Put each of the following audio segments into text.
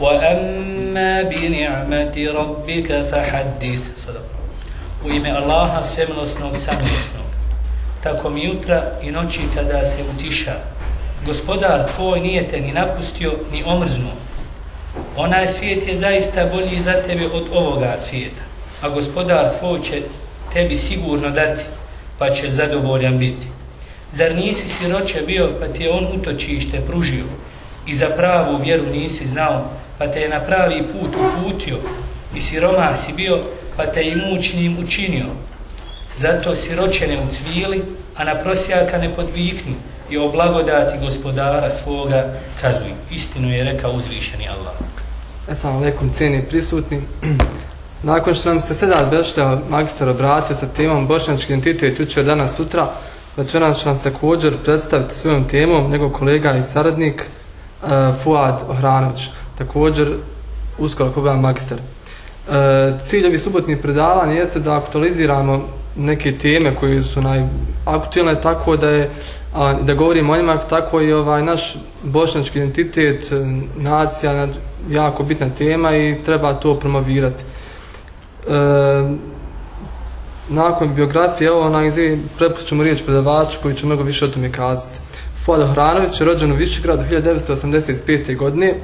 وأما بنعمة ربك فحدث صدق U ime Allaha svemilosnog samilosnog. Tako mi jutra i noći kada se utiša. Gospodar tvoj nije te ni napustio ni omrznuo. Onaj svijet je zaista bolji za tebe od ovoga svijeta. A gospodar tvoj će tebi sigurno dati, pa će zadovoljan biti. Zar nisi siroće bio, pa ti je on utočište pružio i za pravu vjeru nisi znao, pa te je na pravi put uputio i siroma si bio, pa te i mučnim učinio. Zato siroće ne ucvili, a na prosjaka ne podvikni i o blagodati gospodara svoga kazuj. Istinu je rekao uzvišeni Allah. Assalamu alaikum, cijeni prisutni. Nakon što nam se Sedat Bešlja magistar obratio sa temom bošnjački identitet jučer danas sutra, večeras će nas također predstaviti svojom temom njegov kolega i saradnik uh, Fuad Ohranović, također uskoro koga magistar. Uh, cilj ovih subotnih predavanja jeste da aktualiziramo neke teme koje su najaktualne tako da je da govorimo o njima tako i ovaj naš bošnjački identitet, nacija, jako bitna tema i treba to promovirati. E, nakon biografije, evo na izvi prepustit ćemo riječ predavaču koji će mnogo više o tome kazati. Fuad Ohranović je rođen u Višegradu 1985. godine,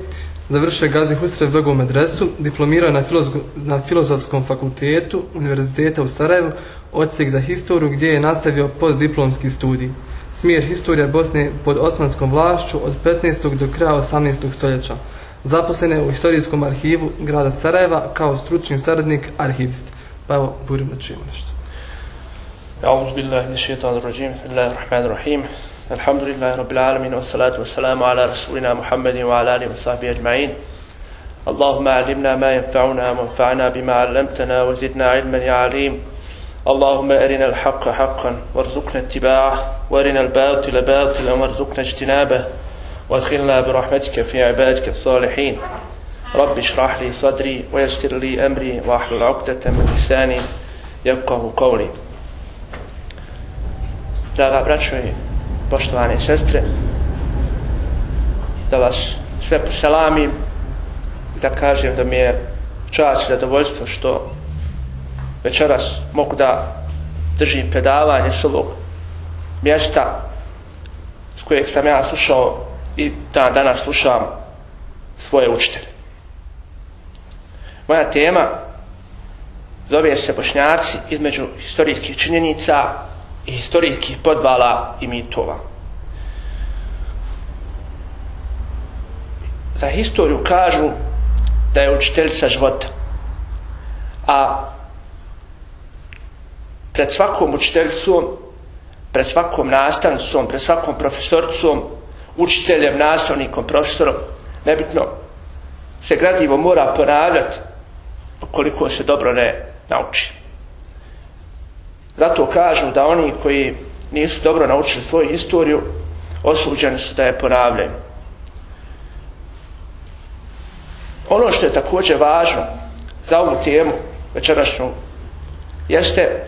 završio je Gazi Husrev Begov medresu, diplomirao je na, filozo na Filozofskom fakultetu Univerziteta u Sarajevu, odsjek za historiju gdje je nastavio postdiplomski studij. Smjer historija Bosne pod osmanskom vlašću od 15. do kraja 18. stoljeća. Zaposlen je u historijskom arhivu grada Sarajeva kao stručni saradnik arhivist. Pa evo, budim da čujemo nešto. أعوذ بالله من الشيطان الرجيم بسم الله الرحمن الرحيم الحمد لله رب العالمين والصلاة والسلام على رسولنا محمد وعلى آله وصحبه أجمعين اللهم علمنا ما ينفعنا وانفعنا بما علمتنا وزدنا علما يا عليم اللهم أرنا الحق حقا وارزقنا اتباعه وأرنا الباطل باطلا وارزقنا اجتنابه وادخلنا برحمتك في عبادك الصالحين رب اشرح لي صدري ويسر لي أمري واحلل عقدة من لساني يفقه قولي Draga braćo poštovane sestre, da vas sve poselamim da kažem da mi je čast i zadovoljstvo što večeras mogu da držim predavanje s ovog mjesta s kojeg sam ja slušao i da danas slušam svoje učitelje. Moja tema zove se Bošnjaci između historijskih činjenica i historijskih podvala i mitova. Za historiju kažu da je učiteljica života. A pred svakom učiteljicom, pred svakom nastavnicom, pred svakom profesoricom, učiteljem, nastavnikom, profesorom, nebitno, se gradivo mora ponavljati koliko se dobro ne nauči. Zato kažu da oni koji nisu dobro naučili svoju historiju, osuđeni su da je ponavljaju. Ono što je također važno za ovu temu večerašnju jeste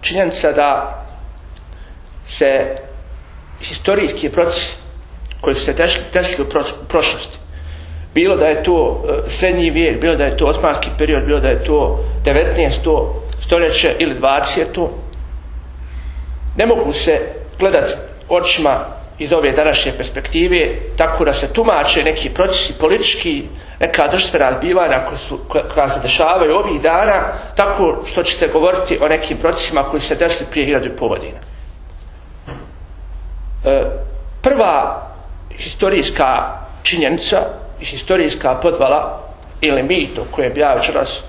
činjenica da se historijski proces koji su se desili u prošlosti, bilo da je to srednji vijek, bilo da je to osmanski period, bilo da je to 19. stoljeće ili 20. ne mogu se gledati očima iz ove današnje perspektive tako da se tumače neki procesi politički, neka društvena zbivanja koja, se dešavaju ovih dana tako što ćete govoriti o nekim procesima koji se desili prije hiljadu i pol godina. E, prva historijska činjenica i historijska podvala ili mit o kojem ja večeras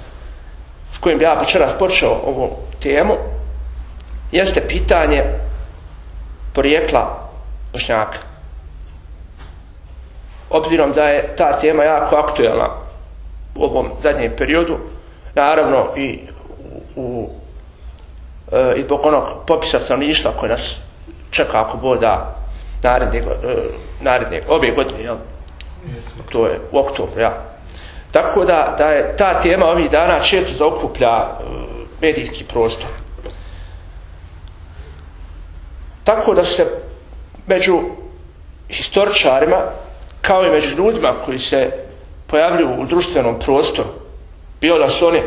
s kojim bi ja večeras počeo ovu temu jeste pitanje porijekla Bošnjaka. Obzirom da je ta tema jako aktuelna u ovom zadnjem periodu, naravno i u, u e, i zbog onog popisa stanovništva koji nas čeka ako boda naredne, e, naredne ove godine, jel? To je u oktobru, ja. Tako da, da je ta tema ovih dana često zaokuplja e, medijski prostor. Tako da se među historičarima, kao i među ljudima koji se pojavljuju u društvenom prostoru, bilo da su oni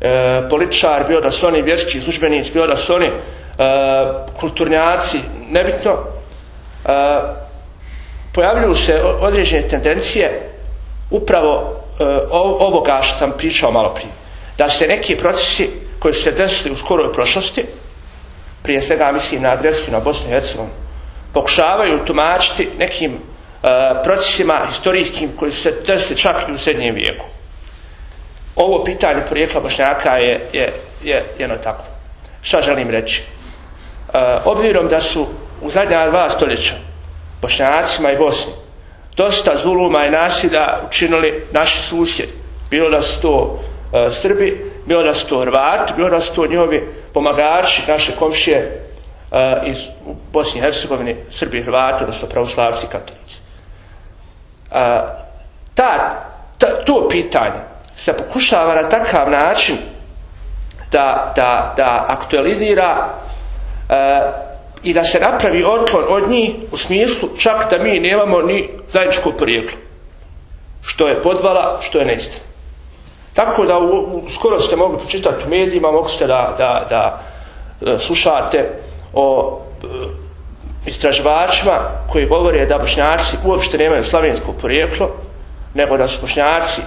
e, političari, bilo da su oni vjerski službenici, bilo da su oni e, kulturnjaci, nebitno, e, pojavljuju se određene tendencije upravo ovoga što sam pričao malo prije. Da se neki procesi koji su se desili u skoroj prošlosti, prije svega mislim na agresiju na Bosnu i Hercegovinu, pokušavaju tumačiti nekim uh, procesima historijskim koji su se desili čak i u srednjem vijeku. Ovo pitanje porijekla Bošnjaka je, je, je jedno tako. Šta želim reći? Uh, obzirom da su u zadnja dva stoljeća Bošnjacima i Bosni dosta zuluma i nasilja učinili naši susjedi. Bilo da su to uh, Srbi, bilo da su to Hrvati, bilo da su to njihovi pomagači, naše komšije uh, iz Bosni i Hercegovini, Srbi i Hrvati, odnosno pravoslavci i katolici. Uh, ta, ta, to pitanje se pokušava na takav način da, da, da aktualizira uh, i da se napravi otklon od njih u smislu čak da mi nemamo ni zajedničko porijeklo. Što je podvala, što je neistina. Tako da u, u, skoro ste mogli počitati u medijima, mogli ste da, da, da, da slušate o e, istraživačima koji govore da bošnjaci uopšte nemaju slavensko porijeklo, nego da su bošnjaci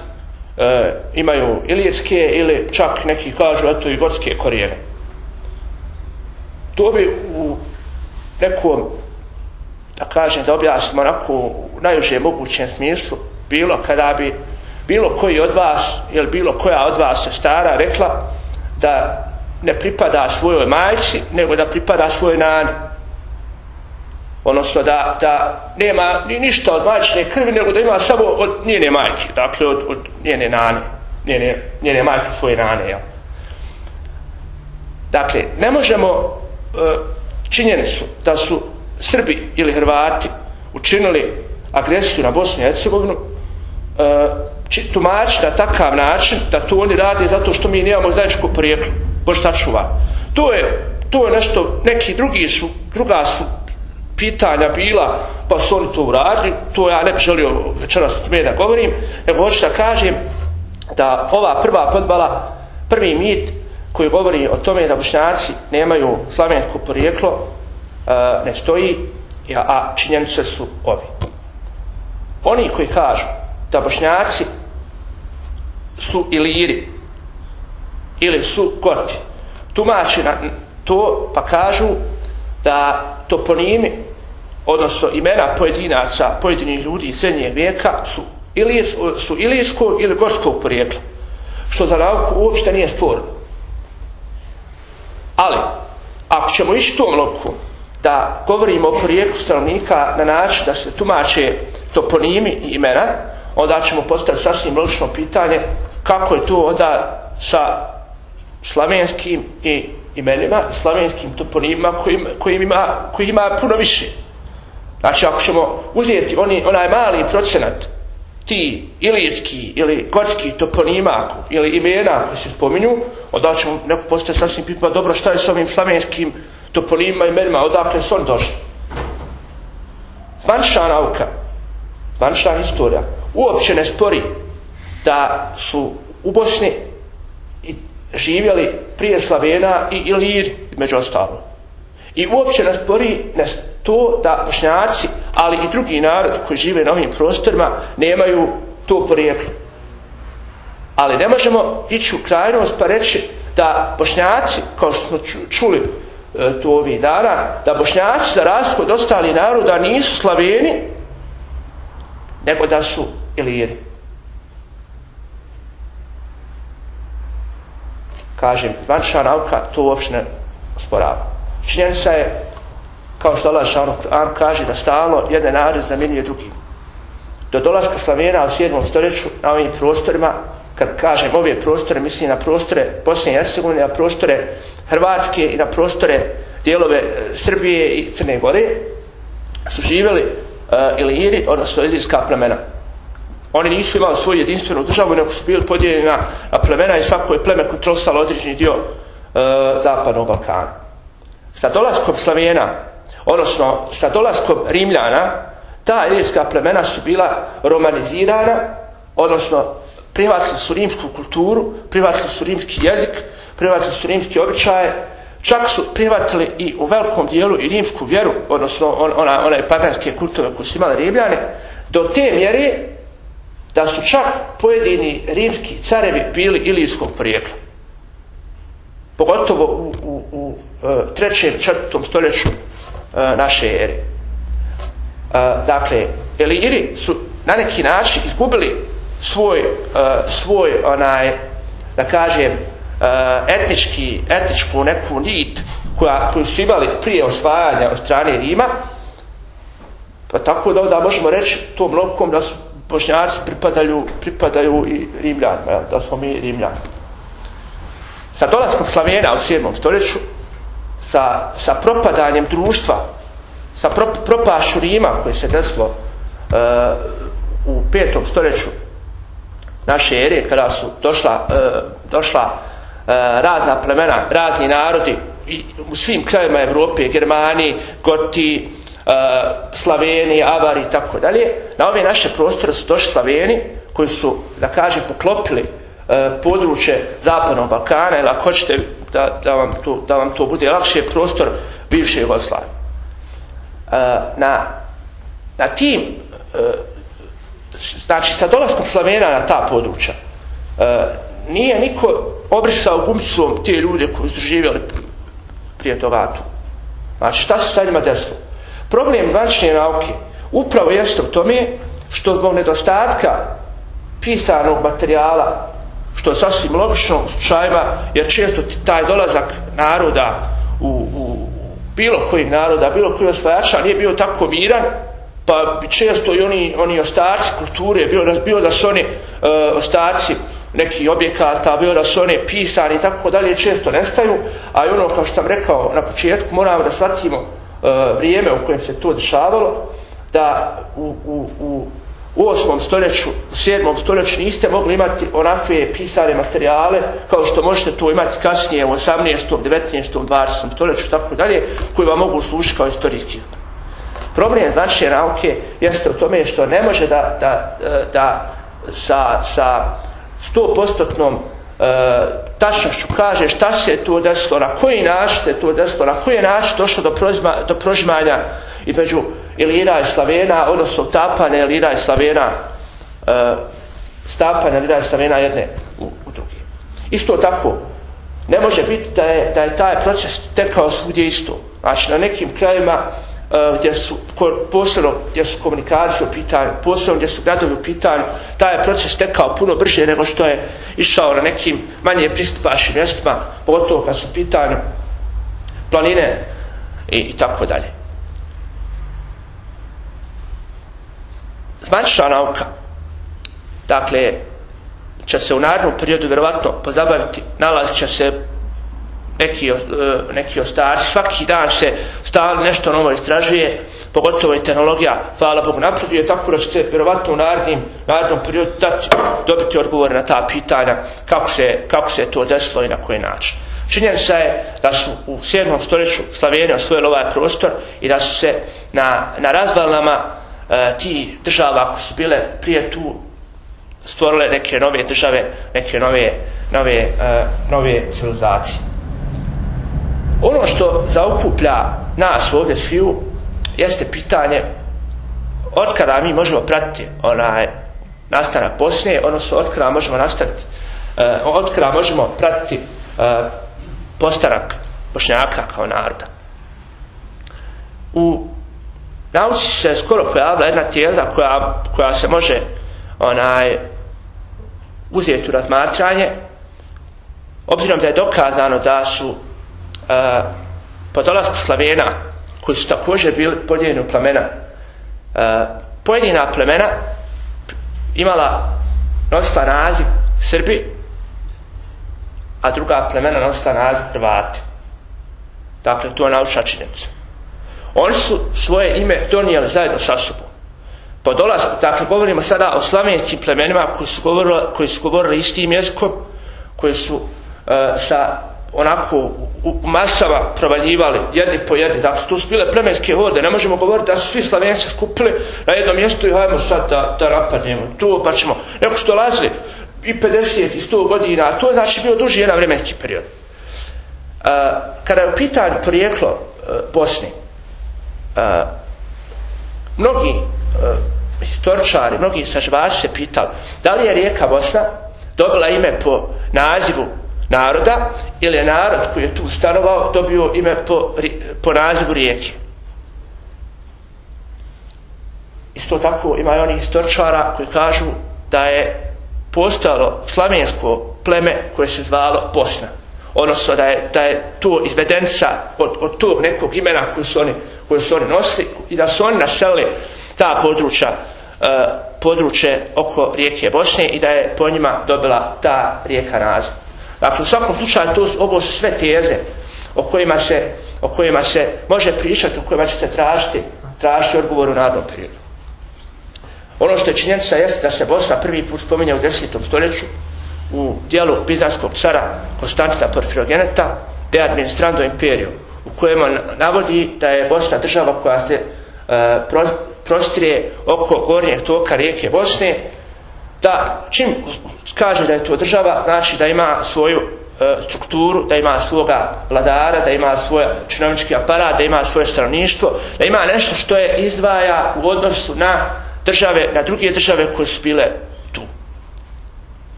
e, imaju ilijetske ili čak neki kažu eto i gotske korijene. To bi u nekom da kažem da objasnimo onako u najužem mogućem smislu bilo kada bi bilo koji od vas ili bilo koja od vas se stara rekla da ne pripada svojoj majci nego da pripada svojoj nani odnosno da, da nema ni ništa od majčine krvi nego da ima samo od njene majke dakle od, od njene nane njene, njene majke svoje nane ja. dakle ne možemo e, činjene su da su Srbi ili Hrvati učinili agresiju na Bosnu i Hercegovinu e, tumači na takav način da to oni rade zato što mi nemamo zajedničko porijeklo. Bož sačuva. To je, to je nešto neki drugi su druga su pitanja bila pa su oni to uradili. To ja ne bih želio večeras s da govorim nego hoću da kažem da ova prva podvala prvi mit koji govori o tome da bošnjaci nemaju slavensko porijeklo uh, ne stoji a činjenice su ovi oni koji kažu da bošnjaci su iliri ili su goti tumači na to pa kažu da toponimi odnosno imena pojedinaca pojedinih ljudi iz srednjeg vijeka su ili su ilijskog ili gorskog porijekla što za nauku uopšte nije sporno ali ako ćemo ići tom loku da govorimo o porijeklu stanovnika na način da se tumače toponimi i imena onda ćemo postaviti sasvim logično pitanje kako je to onda sa slavenskim i imenima, slavenskim toponima kojim, kojim ima, koji ima puno više. Znači ako ćemo uzeti oni, onaj mali procenat ti ilijski ili gotski toponima ili imena koji se spominju, onda ćemo neko postaviti sasvim pitanje, dobro šta je s ovim slavenskim toponima i imenima, odakle su oni došli. Zvančna nauka, zvančna historija, uopće ne spori da su u Bosni živjeli prije Slavena i Ilir među ostalo. I uopće ne spori to da bošnjaci, ali i drugi narod koji žive na ovim prostorima nemaju to porijeklo. Ali ne možemo ići u krajnost pa reći da bošnjaci, kao što smo čuli e, tu ovih dana, da bošnjaci za razliku od ostali naroda nisu Slaveni, nego da su Iliri. Kažem, zvančna nauka to uopšte ne osporava. Činjenica je, kao što Allah Šanu kaže, da stalno jedan narod zamjenjuje drugim. Do dolaska Slavena u 7. stoljeću na ovim prostorima kad kažem ove prostore, mislim na prostore Bosne i Hercegovine, na prostore Hrvatske i na prostore dijelove e, Srbije i Crne Gore, su živjeli uh, Iliri, odnosno ilirska plemena. Oni nisu imali svoju jedinstvenu državu, nego su bili podijeljeni na, na plemena i svako je pleme kontrolisalo određeni dio uh, zapadnog Balkana. Sa dolaskom Slavijena, odnosno sa dolaskom Rimljana, ta ilirska plemena su bila romanizirana, odnosno prihvatili su rimsku kulturu, prihvatili su rimski jezik, prihvatili su rimski običaje, čak su prihvatili i u velikom dijelu i rimsku vjeru, odnosno on, ona, onaj paganske kultove koje su imali rimljani, do te mjere da su čak pojedini rimski carevi bili ilijskog porijekla. Pogotovo u, u, u e, trećem, četvrtom stoljeću e, naše ere. E, dakle, Eliri su na neki način izgubili svoj, svoj onaj, da kažem, etnički, etničku neku nit koja, koju su imali prije osvajanja od strane Rima, pa tako da onda možemo reći tom lokom da su bošnjaci pripadaju, pripadaju i Rimljanima, da smo mi Rimljani. Sa dolaskom Slavijena u 7. stoljeću, sa, sa propadanjem društva, sa pro, propašću Rima koji se desilo uh, u 5. stoljeću naše ere, kada su došla, uh, došla uh, razna plemena, razni narodi i u svim krajevima Evrope, Germaniji, Goti, Slaveni, Avari i tako dalje. Na ove naše prostore su došli Slaveni koji su, da kažem, poklopili područje Zapadnog Balkana ili ako hoćete da, da, vam to, da vam to bude lakše prostor bivše Jugoslavije. Uh, na, na tim uh, znači sa dolaskom Slavena na ta područja nije niko obrisao gumicom te ljude koji su živjeli prije toga. Znači šta se sa njima desilo? Problem zvanične nauke upravo jeste u tome što zbog nedostatka pisanog materijala što je sasvim logično u jer često taj dolazak naroda u, u bilo kojih naroda, bilo koji osvajača nije bio tako miran pa često i oni, oni ostaci kulture bio bio da su oni uh, ostaci neki objekata, bio da su one pisani i tako dalje, često nestaju, a i ono, kao što sam rekao na početku, moramo da shvatimo uh, vrijeme u kojem se to dešavalo, da u, u, u, u 8. stoljeću, u 7. stoljeću niste mogli imati onakve pisane materijale kao što možete to imati kasnije u 18. 19. 20. stoljeću tako dalje, koji vam mogu služiti kao istorijski. Problem znači nauke jeste u tome što ne može da, da, da sa, sa 100% e, tačnošću kaže šta se tu desilo, na koji način se tu desilo, na koji način došlo do, prožima, do prožimanja između Ilira i Slavena, odnosno tapanja Ilira i Slavena, e, stapanja Ilira i Slavena jedne u, u druge. Isto tako, ne može biti da je, da je taj proces tekao svugdje isto. Znači, na nekim krajima uh, gdje su posebno gdje su komunikacije u pitanju, posebno gdje su gradovi u pitanju, taj je proces tekao puno brže nego što je išao na nekim manje pristupašnim mjestima, pogotovo kad su pitanju planine i, i tako dalje. Zvanična nauka, dakle, će se u narednom periodu vjerovatno pozabaviti, nalazit će se neki, neki ostaci, svaki dan se stalno nešto novo istražuje, pogotovo i tehnologija, hvala Bogu, napreduje, tako da ćete vjerovatno u narednim, narednom periodu dobiti odgovore na ta pitanja kako se, kako se to desilo i na koji način. Činjenica je da su u 7. stoljeću Slavijeni osvojili ovaj prostor i da su se na, na razvalnama e, ti država koje su bile prije tu stvorile neke nove države, neke nove, nove, e, nove civilizacije. Ono što zaukuplja nas ovdje sviju jeste pitanje od kada mi možemo pratiti onaj nastanak Bosne, odnosno od kada možemo nastaviti, uh, od kada možemo pratiti uh, postanak Bošnjaka kao naroda. U nauci se skoro pojavila jedna tijeza koja, koja se može onaj uzeti u razmatranje obzirom da je dokazano da su uh, po dolasku Slavena koji su također bili podijeljeni u plemena uh, pojedina plemena imala nosila naziv Srbi, a druga plemena nosila naziv Hrvati. Dakle, to je naučna činjenica. Oni su svoje ime donijeli zajedno sa sobom. Po dolasku, dakle, govorimo sada o slavenskim plemenima koji su govorili, koji su govorili istim jezikom, koji su e, sa onako u, masama provaljivali jedni po jedni. Dakle, tu su bile plemenske hode. Ne možemo govoriti da su svi slavenci skupili na jednom mjestu i hajmo sad da, da napadnemo. Tu pa ćemo. Neko su dolazili i 50 i 100 godina. A to je znači bio duži jedan vremenski period. Uh, kada je u pitanju porijeklo uh, Bosne, uh, mnogi uh, historičari, mnogi istraživači se pitali da li je rijeka Bosna dobila ime po nazivu naroda ili je narod koji je tu stanovao dobio ime po, po nazivu rijeke. Isto tako ima i onih historičara koji kažu da je postalo slavensko pleme koje se zvalo Bosna. Odnosno da je, da je to izvedenca od, od tog nekog imena koje su, oni, koje su oni nosili i da su oni naselili ta područja uh, područje oko rijeke Bosne i da je po njima dobila ta rijeka naziv. Dakle, u svakom slučaju to, ovo su sve teze o kojima se, o kojima se može pričati, o kojima će se tražiti, tražiti odgovor u narodnom periodu. Ono što je činjenica jeste da se Bosna prvi put spominje u 10. stoljeću u dijelu bizanskog cara Konstantina Porfirogeneta De Administrando Imperio u kojem navodi da je Bosna država koja se uh, pro, prostrije oko gornjeg toka rijeke Bosne da čim kaže da je to država znači da ima svoju e, strukturu, da ima svoga vladara, da ima svoj činovnički aparat, da ima svoje stanovništvo, da ima nešto što je izdvaja u odnosu na države, na druge države koje su bile tu.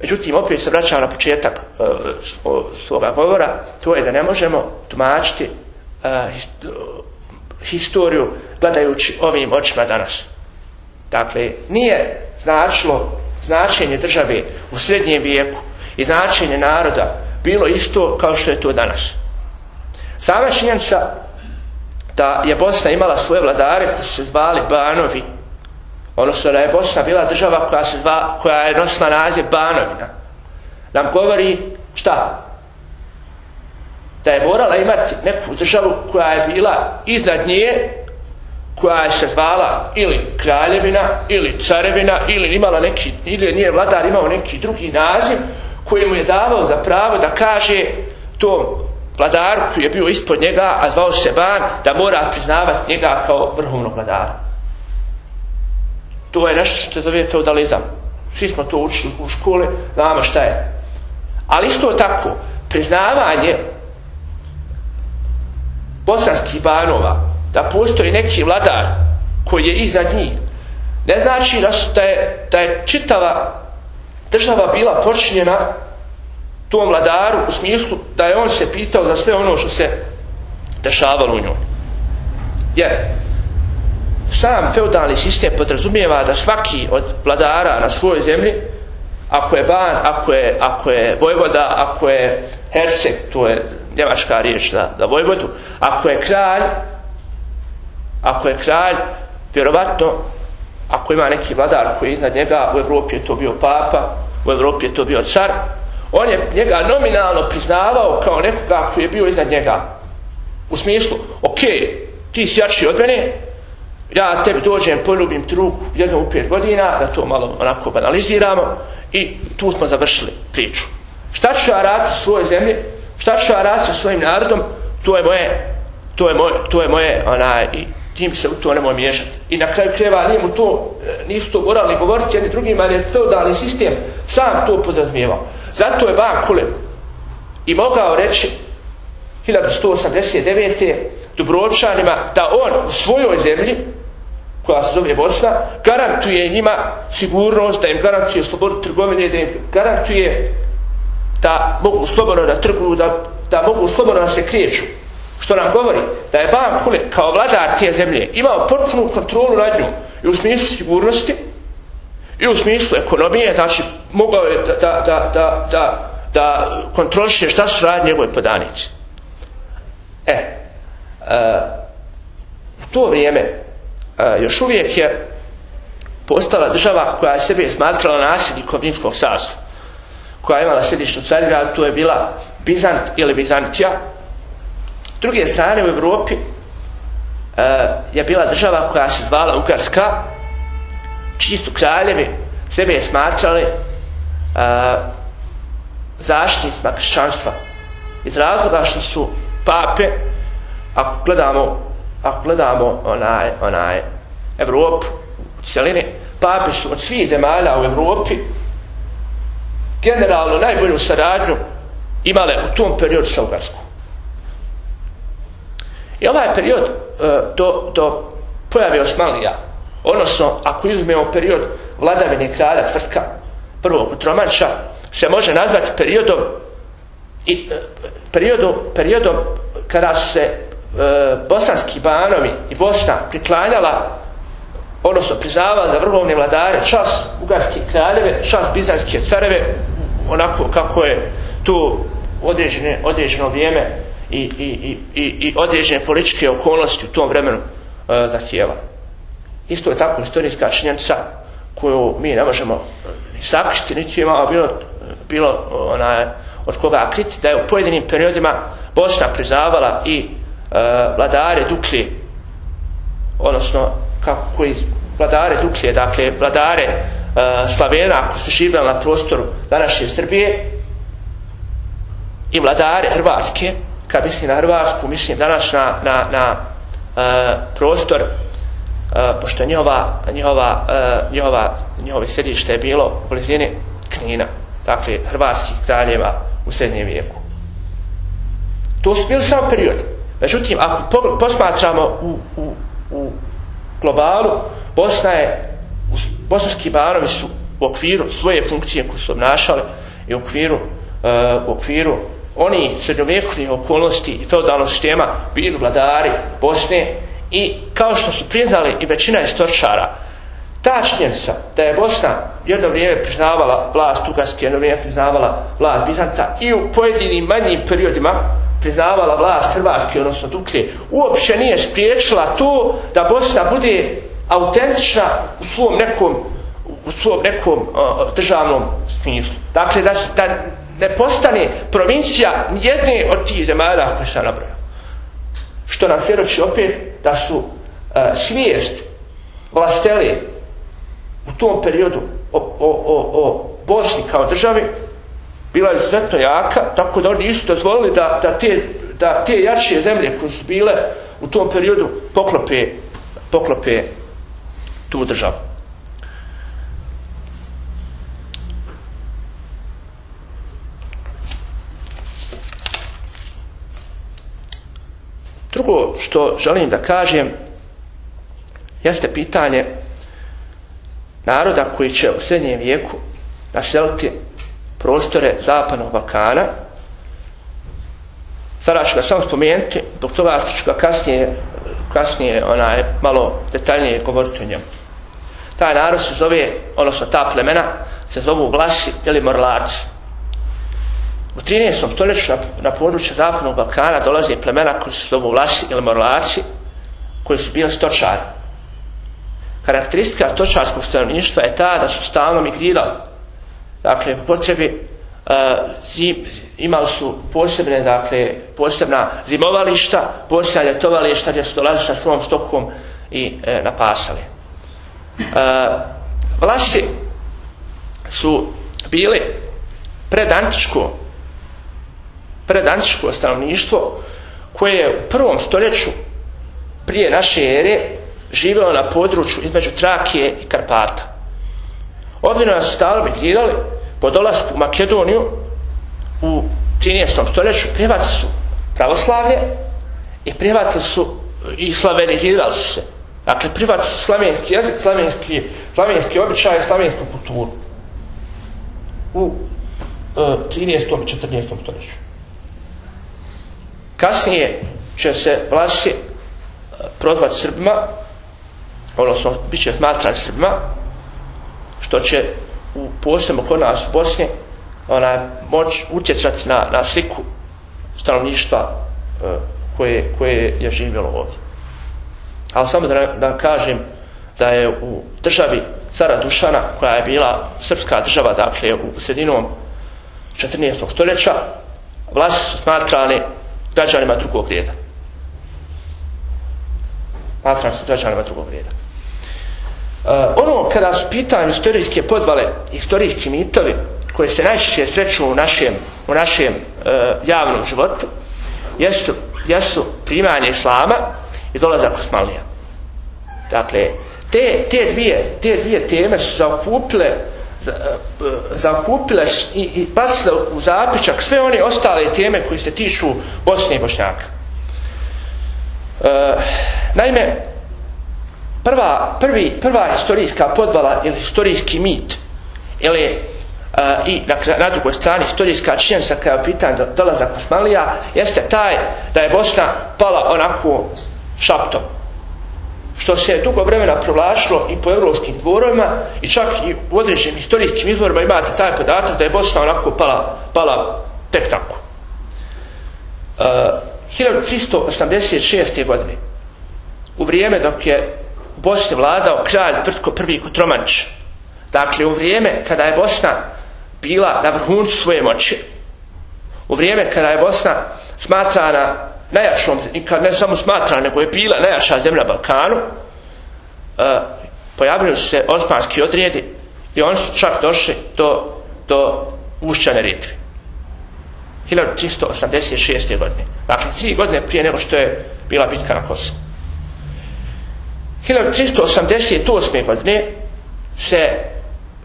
Međutim, opet se vraćam na početak e, svoga govora, to je da ne možemo tumačiti e, historiju gledajući ovim očima danas. Dakle, nije značilo značenje države u srednjem vijeku i značenje naroda bilo isto kao što je to danas. Sama činjenica da je Bosna imala svoje vladare koji su se zvali Banovi, odnosno da je Bosna bila država koja, se zva, koja je nosila naziv Banovina, nam govori šta? Da je morala imati neku državu koja je bila iznad nje koja se zvala ili kraljevina ili carevina ili imala neki ili nije vladar imao neki drugi naziv koji mu je davao za pravo da kaže tom vladaru koji je bio ispod njega a zvao se Ban da mora priznavati njega kao vrhovnog vladara. To je nešto što se zove feudalizam. Svi smo to učili u škole znamo šta je. Ali isto tako priznavanje bosanskih banova da postoji neki vladar koji je iznad njih. Ne znači da, je, da je čitava država bila počinjena tom vladaru u smislu da je on se pitao za sve ono što se dešavalo u njoj. Jer sam feudalni sistem podrazumijeva da svaki od vladara na svojoj zemlji ako je ban, ako je, ako je vojvoda, ako je hersek, to je njemačka riječ za, za vojvodu, ako je kralj, ako je kralj, vjerovatno, ako ima neki vladar koji je iznad njega, u Evropi je to bio papa, u Evropi je to bio car, on je njega nominalno priznavao kao nekoga koji je bio iznad njega. U smislu, ok, ti si jači od mene, ja tebi dođem, poljubim truku jednom u pet godina, da to malo onako banaliziramo i tu smo završili priču. Šta ću ja raditi u svojoj zemlji? Šta ću ja raditi sa svojim narodom? To je moje, to je moje, to je moje onaj, tim se u to nemoj miješati. I na kraju kreva nije mu to, nisu to morali govoriti jedni drugim, ali je feudalni sistem sam to podrazmijevao. Zato je Ban Kulem i mogao reći 1189. Dubrovčanima da on u svojoj zemlji koja se zove Bosna, garantuje njima sigurnost, da im garantuje slobodu trgovine, da im garantuje da mogu slobodno da trguju, da, da mogu slobodno da se krijeću. Što nam govori da je Ban Hule kao vladar te zemlje imao potpunu kontrolu nad njom i u smislu sigurnosti i u smislu ekonomije, znači mogao je da, da, da, da, da, kontroliše šta su radili njegove podanici. E, e, u to vrijeme još uvijek je postala država koja je sebe smatrala nasljednikom rimskog carstva koja je imala središtu Carigrad, to je bila Bizant ili Bizantija. S druge strane u Europi uh, je bila država koja se zvala Ugarska, čiji su kraljevi sebe smatrali uh, zaštitnicima kršćanstva. Iz razloga što su pape, ako gledamo, ako gledamo onaj, onaj Evropu u cijelini, pape su od svih zemalja u Evropi generalno najbolju saradnju imale u tom periodu sa Ugarskom. I ovaj period do, do pojave Osmanlija, odnosno ako izmemo period vladavine kralja Tvrtka, prvog Tromanča, se može nazvati periodom i uh, periodom, periodom kada su se uh, bosanski banovi i Bosna priklanjala odnosno priznavala za vrhovne vladare čas ugarske kraljeve, čas bizanske careve onako kako je tu određene, određeno vrijeme i, i, i, i, određene političke okolnosti u tom vremenu uh, zahtjeva. Isto je tako historijska činjenica koju mi ne možemo ni sakrišti, niti imamo bilo, bilo onaj, od koga kriti, da je u pojedinim periodima Bosna priznavala i uh, vladare Duklije, odnosno kako koji vladare Duklije, dakle vladare uh, Slavena koji su živjeli na prostoru današnje Srbije i vladare Hrvatske, kad mislim na Hrvatsku, mislim danas na, na, na uh, prostor uh, pošto njihova, njihova, uh, njihova, njihovi središte je bilo u blizini Knina, dakle Hrvatskih kraljeva u srednjem vijeku. To su bili samo period. Međutim, ako posmatramo u, u, u globalu, Bosna je, bosanski barovi su u okviru svoje funkcije koje su obnašale i u okviru, u okviru oni srednjovjekovnih okolnosti i feudalnog sistema bili vladari Bosne i kao što su priznali i većina istorčara, ta činjenica da je Bosna jedno vrijeme priznavala vlast Ugarske, jedno vrijeme priznavala vlast Bizanta i u pojedinim manjim periodima priznavala vlast Hrvatske, odnosno Duklje, uopće nije spriječila to da Bosna bude autentična u svom nekom u svom nekom uh, državnom smislu. Dakle, da, da ne postane provincija jedne od tih zemalja koje sam nabrojao. Što nam svjedoči opet da su uh, svijest vlasteli u tom periodu o, o, o, o Bosni kao državi bila izuzetno jaka, tako da oni nisu dozvolili da, da, te, da te jačije zemlje koje su bile u tom periodu poklope, poklope tu državu. Drugo što želim da kažem jeste pitanje naroda koji će u srednjem vijeku naseliti prostore zapadnog Balkana. Sada ću ga samo spomenuti, dok toga ću ga kasnije, kasnije onaj, malo detaljnije govoriti o njemu. Taj narod se zove, odnosno ta plemena, se zovu Vlasi ili Morlaci. U 13. stoljeću na, na području zapadnog Balkana dolaze plemena koji se zovu Vlasi ili Morlaci, koji su bili stočari. Karakteristika stočarskog stanovništva je ta da su stalno migrirali. Dakle, potrebi uh, zim, imali su posebne, dakle, posebna zimovališta, posebna ljetovališta gdje su dolazili sa svom stokom i e, napasali. Uh, Vlasi su bili predantičko predantičko stanovništvo koje je u prvom stoljeću prije naše ere živjelo na području između Trakije i Karpata. Odljeno su stalo migrirali po dolasku u Makedoniju u 13. stoljeću prihvatili su pravoslavlje i prihvatili su i slavenizirali su se. Dakle, prihvatili su slavenski jezik, slavenski, slavenski običaj i slavensku kulturu u uh, 13. i 14. stoljeću. Kasnije će se vlasi prozvati Srbima odnosno bit će smatran Srbima, što će u posebno kod nas u Bosni ona, moć utjecati na, na sliku stanovništva e, koje, koje je živjelo ovdje. Ali samo da, da kažem da je u državi cara Dušana, koja je bila srpska država, dakle, u sredinom 14. stoljeća, vlasti su smatrane građanima drugog reda. Su građanima drugog reda. Uh, ono kada su pitanju istorijske podvale, istorijski mitovi, koje se najčešće sreću u našem, u našem uh, javnom životu, jesu, jesu primanje islama i dolazak Osmanlija. Dakle, te, te, dvije, te dvije teme su zaokupile za, zaokupile i, i bacile u zapičak sve one ostale teme koje se tiču Bosne i Bošnjaka. Uh, naime, prva, prvi, prva historijska podvala ili historijski mit ili uh, i na, na drugoj strani historijska činjenica kada je pitan do, dolazak Osmanlija jeste taj da je Bosna pala onako šaptom što se dugo vremena provlačilo i po evropskim dvorovima i čak i u određenim historijskim izvorima imate taj podatak da je Bosna onako pala, pala tek tako. Uh, 1386. godine u vrijeme dok je u Bosni vladao kralj Tvrtko I Kotromanč dakle u vrijeme kada je Bosna bila na vrhuncu svoje moći u vrijeme kada je Bosna smatrana najjačom, ne samo smatra, nego je bila najjača zemlja Balkanu, uh, pojavili su se osmanski odrijedi i oni su čak došli do, do ušća Neretvi. 1386. godine. Dakle, tri godine prije nego što je bila bitka na Kosovu. 1388. godine se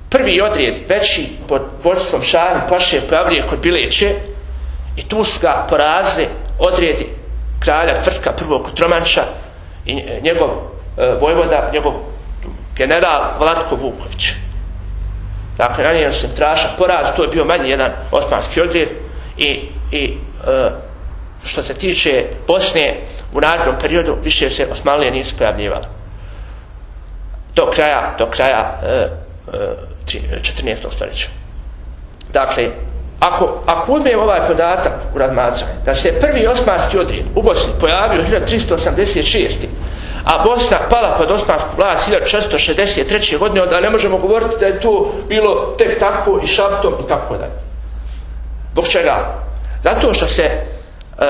prvi odrijed veći pod vodstvom Šahin Paše pojavljuje kod Bileće i tu su ga porazili odrijedi kralja Tvrtka prvog Kotromanča i njegov e, vojvoda, njegov general Vlatko Vuković. Dakle, na njemu se traša poraz, to je bio manji jedan osmanski odrijed i, i e, što se tiče Bosne u narednom periodu više se Osmanlije nisu pojavljivali. Do kraja, do kraja e, e, 14. stoljeća. Dakle, ako, ako uzmemo ovaj podatak u razmatranje, da se prvi osmanski odrijed u Bosni pojavio 1386. a Bosna pala pod osmansku vlast 1463. godine, onda ne možemo govoriti da je to bilo tek tako i šaptom i tako dalje. Zbog čega? Zato što se uh,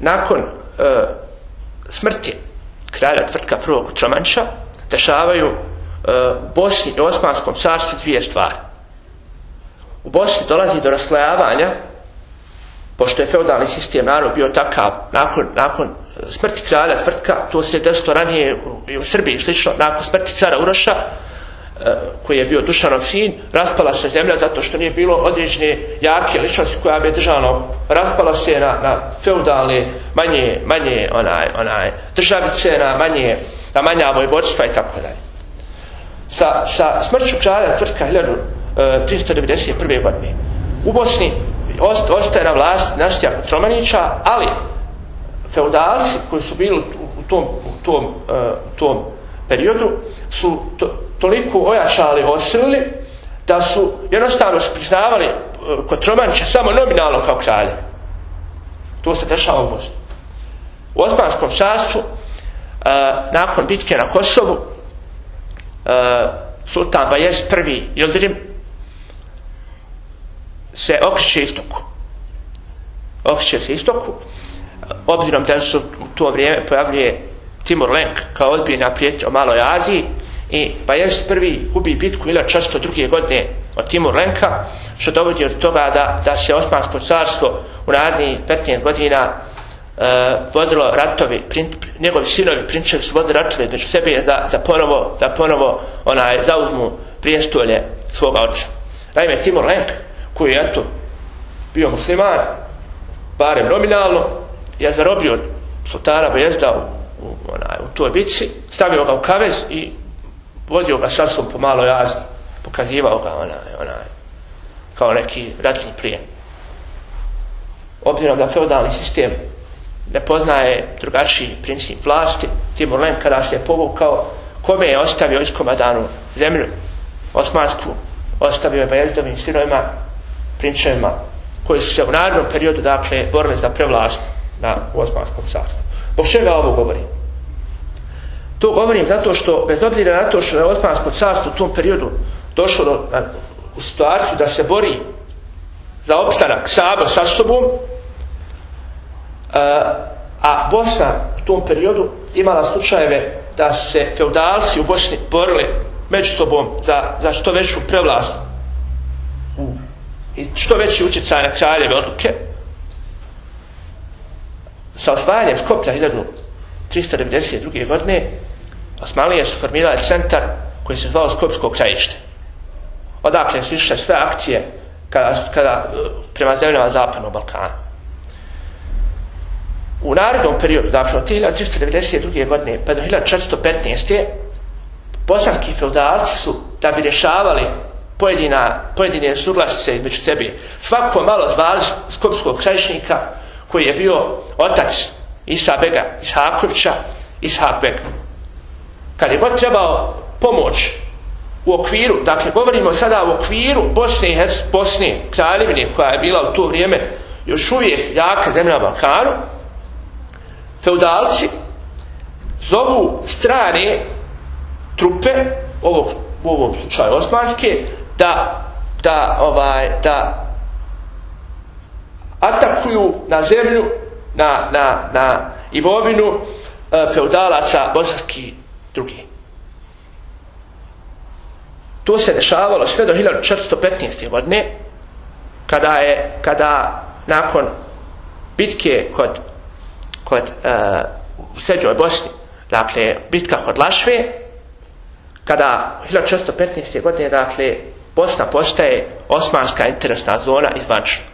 nakon uh, smrti kralja Tvrtka prvog Tromanča dešavaju uh, Bosni i Osmanskom carstvu dvije stvari u Bosni dolazi do raslojavanja pošto je feudalni sistem narod bio takav nakon, nakon smrti kralja tvrtka to se desilo ranije i u Srbiji slično nakon smrti cara Uroša koji je bio Dušanov sin raspala se zemlja zato što nije bilo određene jake ličnosti koja bi držala. Raspala se na, na feudalne manje, manje onaj, onaj, državice na manje na manja vojvodstva i tako dalje. Sa, sa smrću kralja tvrtka 1391. godine. U Bosni ost, ostaje na vlast dinastija Kotromanića, ali feudalci koji su bili u tom, u tom, uh, tom periodu su to, toliko ojačali, osilili, da su jednostavno priznavali uh, Kotromanića samo nominalno kao kralje. To se dešava u Bosni. U Osmanskom carstvu, nakon bitke na Kosovu, sultan Bajez prvi Ildirim se okreće istoku. Okreće se istoku, obzirom da su u to vrijeme pojavljuje Timur Lenk kao odbijena prijetnja o Maloj Aziji i pa je prvi gubi bitku ili često druge godine od Timur Lenka, što dovodi od toga da, da se Osmansko carstvo u narednih 15 godina uh, vodilo ratovi, prin, njegovi sinovi prinčevi su vodili ratove među sebe da, da ponovo, da ponovo onaj, zauzmu prijestolje svoga oča. Naime, Timur Lenk koji je eto bio musliman barem nominalno je zarobio sultana Bejezda u, u, onaj, u toj bici stavio ga u kavez i vodio ga sasvom po maloj Aziji pokazivao ga onaj, onaj, kao neki ratni plijen obzirom da feudalni sistem ne poznaje drugačiji princip vlasti Timur kada se povukao kome je ostavio iskomadanu zemlju? Osmansku. Ostavio je Bejezdovim sinovima prinčevima koji su se u narednom periodu dakle borili za prevlast na Osmanskom carstvu. Zbog čega ovo govori? To govorim zato što, bez obzira na to što je Osmansko carstvo u tom periodu došlo do, u situaciju da se bori za opstanak Sabor sa sobom, a Bosna u tom periodu imala slučajeve da se feudalci u Bosni borili među sobom za, za što veću prevlast i što veći utjecaj na kraljeve odluke sa osvajanjem Skoplja 1392. godine Osmanlije su formirali centar koji se zvao Skopsko krajište odakle su išle sve akcije kada, kada prema zemljama Zapadnog Balkana u narednom periodu, dakle od 1392. godine pa do 1415. bosanski feudalci su da bi rješavali pojedina, pojedine suglasice između sebe. Svako malo zvali skopskog krajišnika koji je bio otac Isa Bega Ishakovića Ishak Bega kad je god trebao pomoć u okviru, dakle govorimo sada u okviru Bosne i Bosne, kraljevine koja je bila u to vrijeme još uvijek jaka zemlja na Balkanu feudalci zovu strane trupe ovog, u ovom slučaju osmanske da da ovaj da atakuju na zemlju na, na, na imovinu e, feudalaca bosanski drugi to se dešavalo sve do 1415. godine kada je kada nakon bitke kod kod uh, u Sređoj Bosni, dakle, bitka kod Lašve, kada 1615. godine, dakle, Bosna postaje osmanska interesna zona izvančna.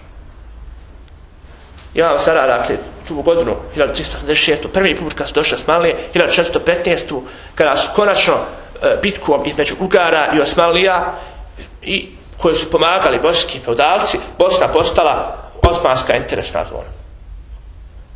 Imamo sada, dakle, tu godinu, 1386. prvi put kad su došli Osmanlije, 1615. kada su konačno uh, bitkom između Ugara i Osmanlija i koji su pomagali bosanski feudalci, Bosna postala osmanska interesna zona.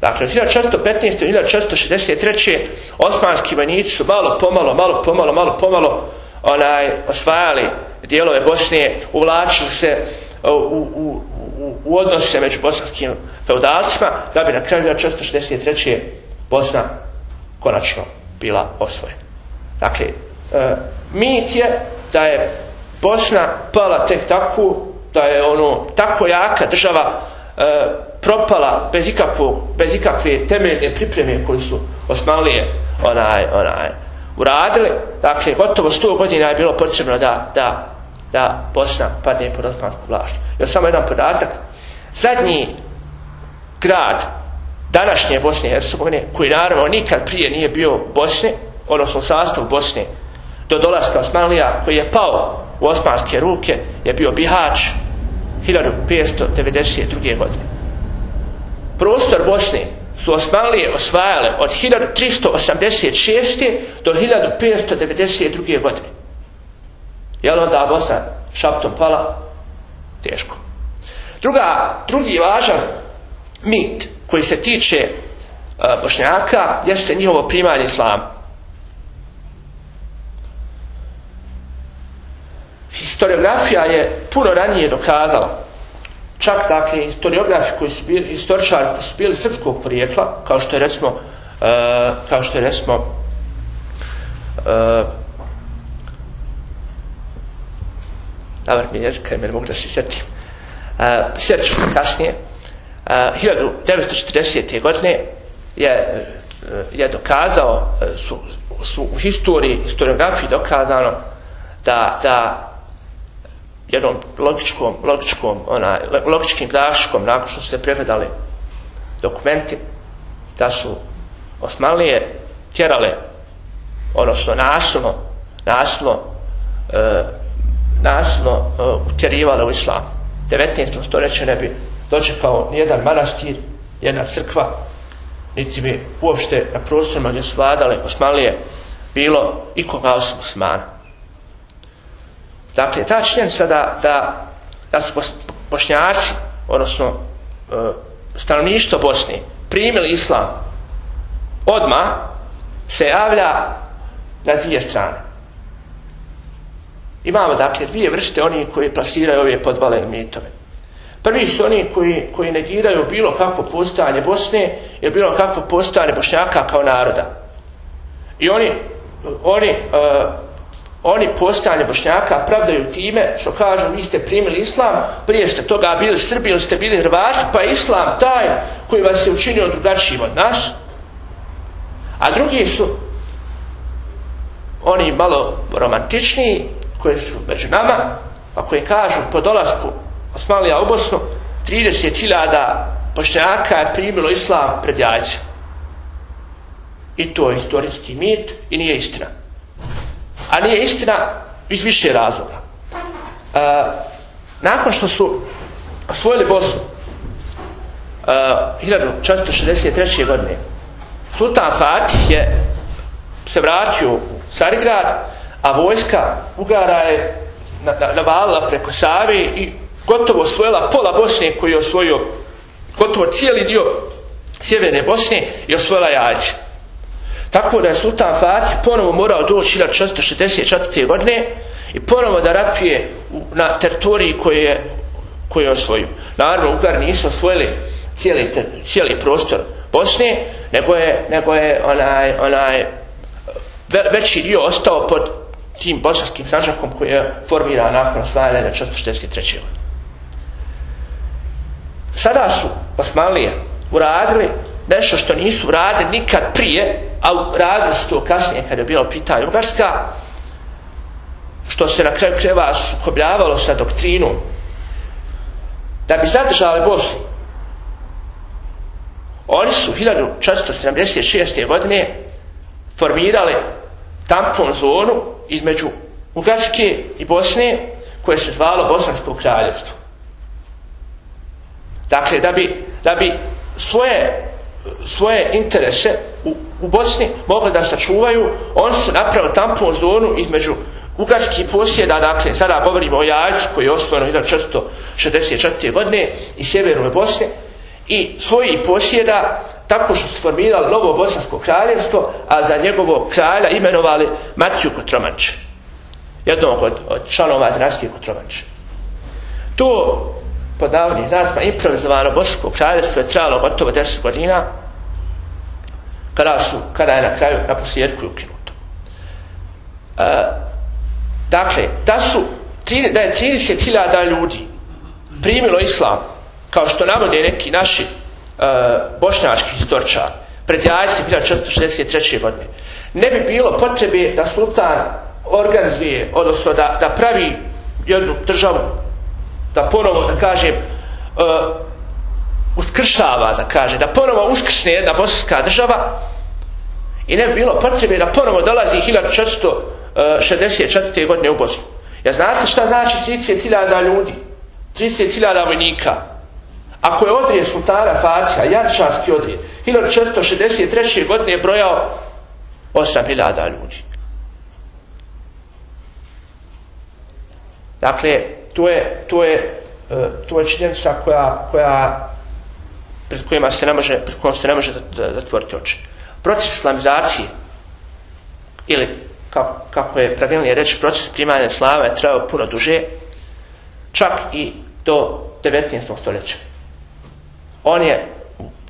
Dakle, 1415. i 1463. osmanski vojnici su malo pomalo, malo pomalo, malo pomalo onaj, osvajali dijelove Bosne, uvlačili se u, u, u, u odnose među bosanskim feudalcima, da bi na kraju 1463. Bosna konačno bila osvojena. Dakle, e, mit je da je Bosna pala tek tako, da je ono tako jaka država e, propala bez ikakvog, bez ikakve temeljne pripreme koju su Osmanlije onaj, onaj, uradili. Dakle, gotovo 100 godina je bilo potrebno da, da, da Bosna padne pod osmansku vlašću. Još samo jedan podatak. Zadnji grad današnje Bosne i Hercegovine, koji naravno nikad prije nije bio Bosne, odnosno sastav Bosne, do dolaska Osmanlija, koji je pao u osmanske ruke, je bio Bihać 1592. godine prostor Bosne su Osmanlije osvajale od 1386. do 1592. godine. Je li onda Bosna šaptom pala? Teško. Druga, drugi važan mit koji se tiče uh, Bošnjaka jeste njihovo primanje islama. Historiografija je puno ranije dokazala čak dakle historiografi koji su bili historičari koji su bili srpskog porijekla kao što je recimo uh, kao što je recimo uh, Dobar mi jezika, jer mogu da se sjetim. Uh, sjetit ću se kasnije. Uh, 1940. godine je, je dokazao, su, su u historiji, historiografiji dokazano da, da jednom logičkom, logičkom, onaj, logičkim daškom nakon što su se pregledali dokumenti da su Osmanlije tjerale odnosno nasilno nasilno e, nasilno e, utjerivale u islam 19. stoljeće ne bi dočekao nijedan manastir jedna crkva niti bi uopšte na prostorima gdje su vladale Osmanlije bilo ikoga osim Osmana Dakle, ta činjenica da, da, da su bošnjaci, odnosno e, stanovništvo Bosne, primili islam odma se javlja na dvije strane. Imamo dakle dvije vrste oni koji plasiraju ove podvale mitove. Prvi su oni koji, koji negiraju bilo kakvo postojanje Bosne ili bilo kakvo postojanje Bošnjaka kao naroda. I oni oni uh, oni postojanje bošnjaka pravdaju time što kažu vi ste primili islam, prije ste toga bili Srbi ili ste bili Hrvati, pa islam taj koji vas je učinio drugačijim od nas. A drugi su oni malo romantičniji, koji su među nama, pa koji kažu po dolasku Osmanlija u Bosnu, 30.000 bošnjaka je primilo islam pred jajcem. I to je istorijski mit i nije istina. A nije istina iz više razloga. E, nakon što su osvojili Bosnu e, 1463. godine Sultan Fatih je se vraćao u Carigrad, a vojska Ugara je navalila preko Save i gotovo osvojila pola Bosne koji je osvojio gotovo cijeli dio sjeverne Bosne i osvojila Jađe. Tako da je Sultan Fatih ponovo morao doći 1464. godine i ponovo da ratuje na teritoriji koje je, koje je osvojio. Naravno, Ugari nisu osvojili cijeli, cijeli prostor Bosne, nego je, nego je onaj, onaj veći dio ostao pod tim bosanskim sanžakom koji je formiran nakon osvajanja 1463. godine. Sada su Osmanlije uradili nešto što nisu uradili nikad prije, a uradili su to kasnije kada je bilo pitanje Ugarska, što se na kraju kreva sukobljavalo sa doktrinom da bi zadržali Bosnu. Oni su 1476. godine formirali tampon zonu između Ugarske i Bosne koje se zvalo Bosansko kraljevstvo. Dakle, da bi, da bi svoje, svoje interese u, u Bosni mogli da sačuvaju, oni su napravili tampon zonu između ugarskih posjeda, dakle, sada govorimo o Jajcu koji je osvojen 1464. godine i sjevernoj Bosne, i svojih posjeda tako što su formirali novo bosansko kraljevstvo, a za njegovog kralja imenovali Maciju Kotromanče. Jednog od, od članova dinastije Kotromanče. To pod navodnim znacima improvizovano bosansko kraljevstvo je trajalo gotovo 10 godina kada, su, kada je na kraju na posljedku ukinuto. E, dakle, da su da je 30.000 ljudi primilo islam kao što navode neki naši uh, bošnjački historičari pred jajci 1463. godine ne bi bilo potrebe da sultan organizuje, odnosno da, da pravi jednu državu da ponovo, da kažem uh, uskršava, da kaže da ponovo uskrsne jedna bosanska država i ne bi bilo potrebe da ponovo dolazi 1464. godine u Bosnu. Ja znate šta znači 30.000 ljudi? 30.000 vojnika ako je odrije sultana Fatija, jančarski odrije, 1463. godine je brojao 8000 ljudi. Dakle, to je, to je, to je činjenica koja, koja pred kojima se ne može, pred kojom se ne može zatvoriti oči. Proces islamizacije ili kako, kako je pravilnije reći, proces primanja slava je trajao puno duže, čak i do 19. stoljeća on je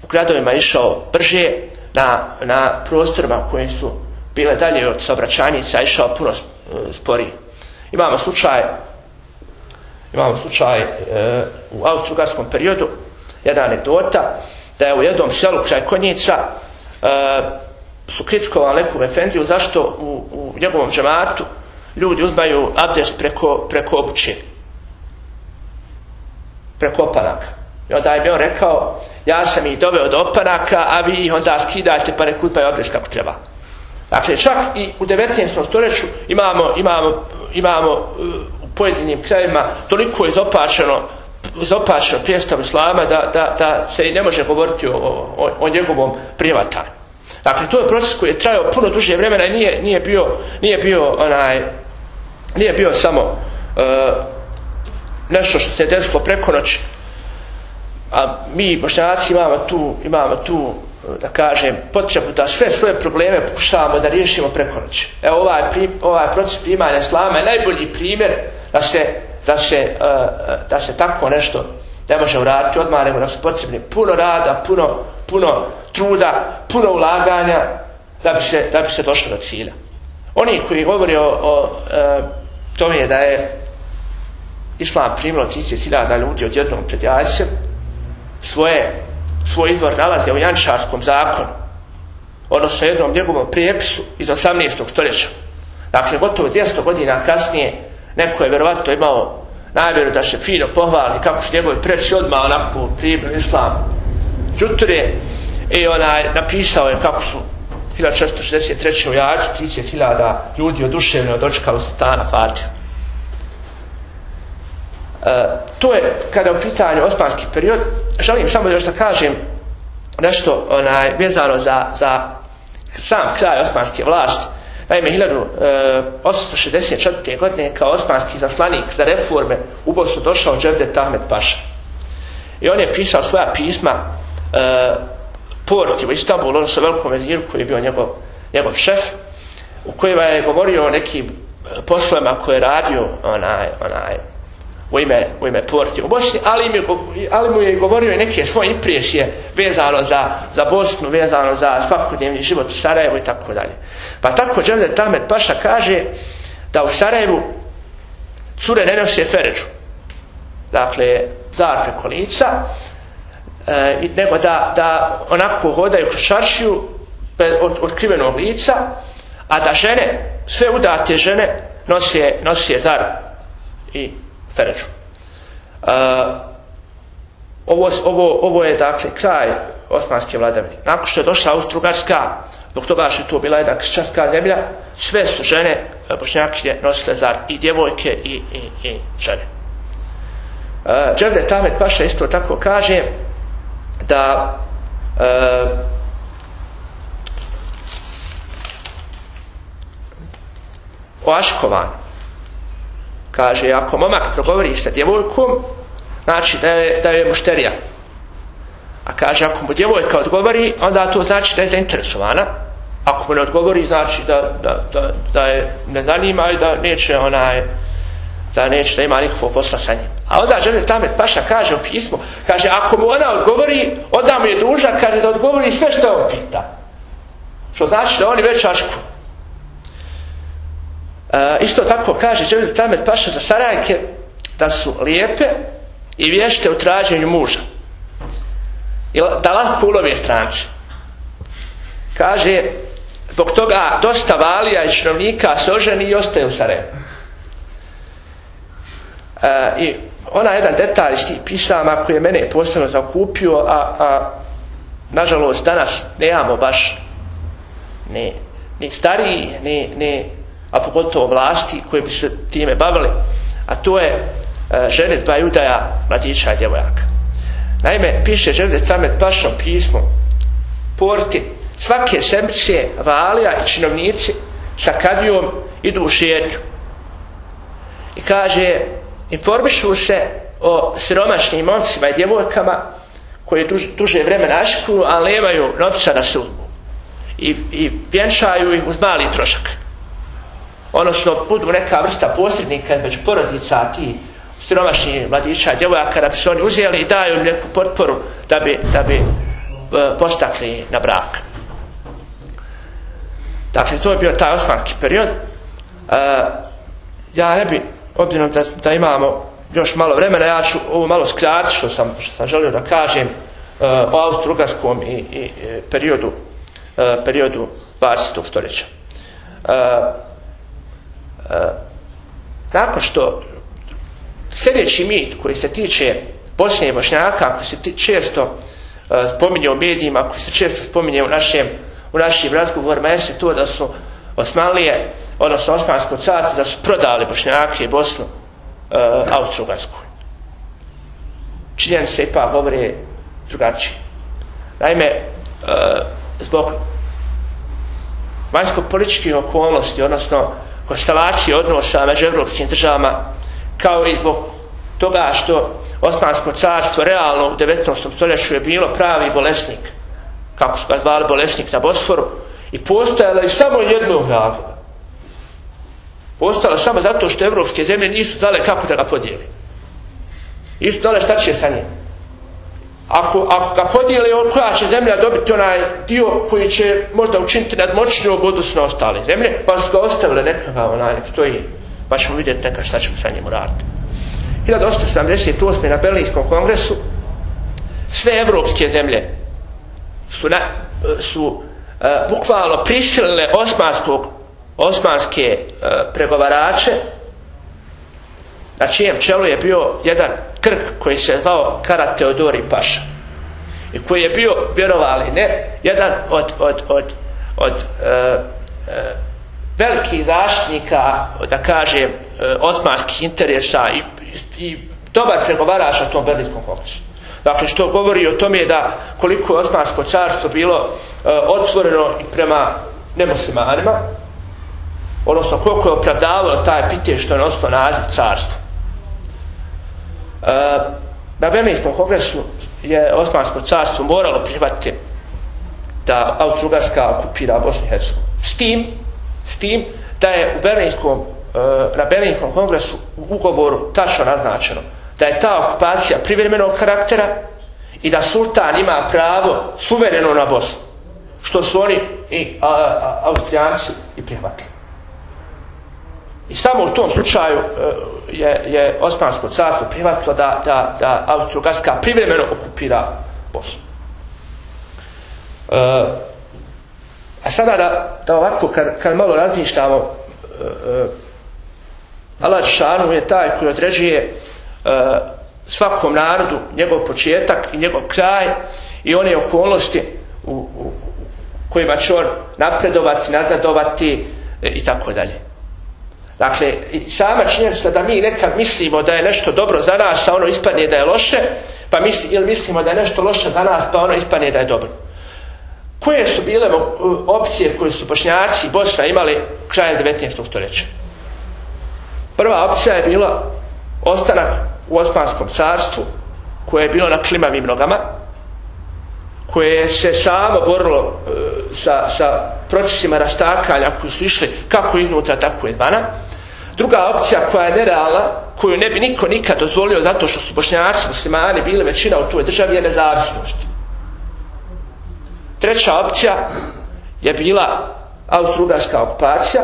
u gradovima išao brže na, na prostorima koji su bile dalje od saobraćajnica išao puno sporije. Imamo slučaj imamo slučaj e, u austrougarskom periodu jedna anegdota da je u jednom selu kraj Konjica e, su kritikovali neku efendiju zašto u, u njegovom džematu ljudi uzmaju abdest preko, preko obuće preko opanaka I onda je on rekao, ja sam ih doveo do opanaka, a vi ih onda skidajte pa ne kutpaju obres kako treba. Dakle, čak i u 19. stoljeću imamo, imamo, imamo u pojedinim krajima toliko izopačeno izopačeno prijestav islama da, da, da se i ne može govoriti o, o, o njegovom privatanju. Dakle, to je proces koji je trajao puno duže vremena i nije, nije bio, nije bio onaj, nije bio samo uh, nešto što se desilo preko noći, a mi bošnjaci imamo tu, imamo tu da kažem, potrebu da sve svoje probleme pokušavamo da riješimo preko noći. Evo ovaj, ovaj proces primanja islama je najbolji primjer da se, da se, uh, da se tako nešto ne može uraditi odmah, nego da su potrebni puno rada, puno, puno truda, puno ulaganja da bi se, da bi se došlo do cilja. Oni koji govori o, o e, tome da je Islam primilo 30.000 ljudi od jednom pred jajcem, svoje, svoj izvor nalaze u Jančarskom zakonu, odnosno jednom njegovom prijepisu iz 18. stoljeća. Dakle, gotovo 200 godina kasnije neko je vjerovatno imao namjeru da se fino pohvali kako su njegovi preći odmah onako primili islam džuture i onaj napisao je kako su 1463. u Jađu 30.000 ljudi oduševljeno dočekali sultana Fatih. E, to je kada je u pitanju osmanski period želim samo još da kažem nešto onaj, vezano za, za sam kraj osmanske vlasti Naime, 1864. godine kao osmanski zaslanik za reforme u Bosnu došao Dževdet Ahmed Paša. I on je pisao svoja pisma e, Porti u Istanbulu, odnosno velikom veziru koji je bio njegov, njegov šef, u kojima je govorio o nekim poslovima koje je radio onaj, onaj, u ime, u ime Porti u Bosni, ali, mi, ali mu je govorio i neke svoje impresije vezano za, za Bosnu, vezano za svakodnevni život u Sarajevu i tako dalje. Pa tako Džemde Tamet Paša kaže da u Sarajevu cure ne nose feređu. Dakle, zar preko lica, e, nego da, da onako hodaju kroz šaršiju od otkrivenog lica, a da žene, sve udate žene, nose, nose zar i Feređu. Ovo, ovo, ovo je dakle kraj osmanske vladavine. Nakon što je došla Austro-Ugarska, zbog toga što je to bila jedna kršćanska zemlja, sve su žene bošnjake nosile zar i djevojke i, i, i žene. Uh, Dževde Tamet Paša isto tako kaže da uh, o Aškovanju Kaže, ako momak progovori sa djevojkom, znači da je, da je mušterija. A kaže, ako mu djevojka odgovori, onda to znači da je zainteresovana. Ako mu ne odgovori, znači da, da, da, da je ne zanima i da neće onaj, da neće da ima nikakvog posla sa njim. A onda žene Tamet Paša kaže u pismu, kaže, ako mu ona odgovori, onda mu je duža, kaže da odgovori sve što on pita. Što znači da oni već ašku. E, isto tako kaže Džemil Tamet Paša za Sarajke da su lijepe i vješte u traženju muža. I da lako ulove stranče. Kaže, zbog toga dosta valija i činovnika se oženi i ostaje u Sarajevu. E, I ona jedan detalj iz tih pisama koji je mene posebno zakupio, a, a nažalost danas nemamo baš ni, ni stariji, ni, ni a pogotovo vlasti koje bi se time bavili, a to je e, ženetba i udaja mladića i djevojaka. Naime, piše ženet Tamet Pašom pismo porti svake sempice valija i činovnici sa kadijom idu u šetnju. I kaže, informišu se o siromašnim momcima i djevojkama koji duž, duže vremena aškuju, ali nemaju novca na sudbu. I, i vjenčaju ih uz mali trošak odnosno budu neka vrsta posrednika među porodica ti siromašni mladića djevojaka da bi se oni uzeli i daju neku potporu da bi, da bi e, postakli na brak dakle to je bio taj osmanski period e, ja ne bi obzirom da, da imamo još malo vremena ja ću ovo malo skratiti što sam, što sam želio da kažem e, o austro-ugarskom i, i, periodu periodu 20. stoljeća nakon što sljedeći mit koji se tiče Bosne i Bošnjaka, koji se često uh, spominje u medijima, koji se često spominje u našem, u našim razgovorima, jeste to da su Osmanlije, odnosno Osmansko carstvo, da su prodali Bošnjake i Bosnu uh, Austro-Ugarsku. Činjenice ipak govore drugačije. Naime, uh, zbog vanjsko-političkih okolnosti, odnosno konstelacije odnosa među evropskim državama kao i zbog toga što Osmansko carstvo realno u 19. stoljeću je bilo pravi bolesnik kako su ga zvali bolesnik na Bosforu i postojala je samo jednog razloga postojala samo zato što evropske zemlje nisu znale kako da ga podijeli nisu znale šta će sa njim ako, ako ga podijeli, koja će zemlja dobiti onaj dio koji će možda učiniti nadmoćnijog odnosno ostale zemlje, pa su ga ostavile nekakav onaj, nek stoji, pa ćemo vidjeti neka šta ćemo sa njim uraditi. 1878. na Berlinskom kongresu sve evropske zemlje su, na, su uh, bukvalno prisilile osmanskog, osmanske uh, pregovarače na čijem čelu je bio jedan Krk koji se zvao Kara Teodori Paša i koji je bio, vjerovali ne, jedan od, od, od, od uh, uh, velikih zaštitnika, da kažem, uh, osmanskih interesa i, i, dobar pregovarač na tom Berlinskom kongresu. Dakle, što govori o tome da koliko je Osmansko carstvo bilo uh, otvoreno i prema nemuslimanima, odnosno koliko je opravdavalo taj pitanje što je nosilo naziv carstva. Uh, na Berlinskom kongresu je Osmansko carstvo moralo prihvatiti da Austro-Ugarska okupira Bosnu i Hercegovinu. S tim, s tim da je u Berlinskom, uh, na Berlinskom kongresu u ugovoru tačno naznačeno da je ta okupacija privremenog karaktera i da sultan ima pravo suvereno na Bosnu. Što su oni i Austrijanci i prihvatili. I samo u tom slučaju je, je Osmansko carstvo prihvatilo da, da, da Austro-Ugarska privremeno okupira Bosnu. E, a sada da, da ovako, kad, kad malo razmišljamo, e, Allah Šanu je taj koji određuje e, svakom narodu njegov početak i njegov kraj i one okolnosti u, u kojima će on napredovati, nazadovati e, i tako dalje. Dakle, sama činjenica da mi nekad mislimo da je nešto dobro za nas, a ono ispadne da je loše, pa misli, ili mislimo da je nešto loše za nas, pa ono ispadne da je dobro. Koje su bile opcije koje su bošnjaci Bosna imali krajem 19. stoljeća? Prva opcija je bila ostanak u Osmanskom carstvu, koje je bilo na klimavim nogama, koje se samo borilo e, sa, sa procesima rastakanja koji su išli kako iznutra, tako i vana. Druga opcija koja je nerealna, koju ne bi niko nikad dozvolio zato što su bošnjaci, muslimani bili većina u toj državi je nezavisnost. Treća opcija je bila austro-ugarska okupacija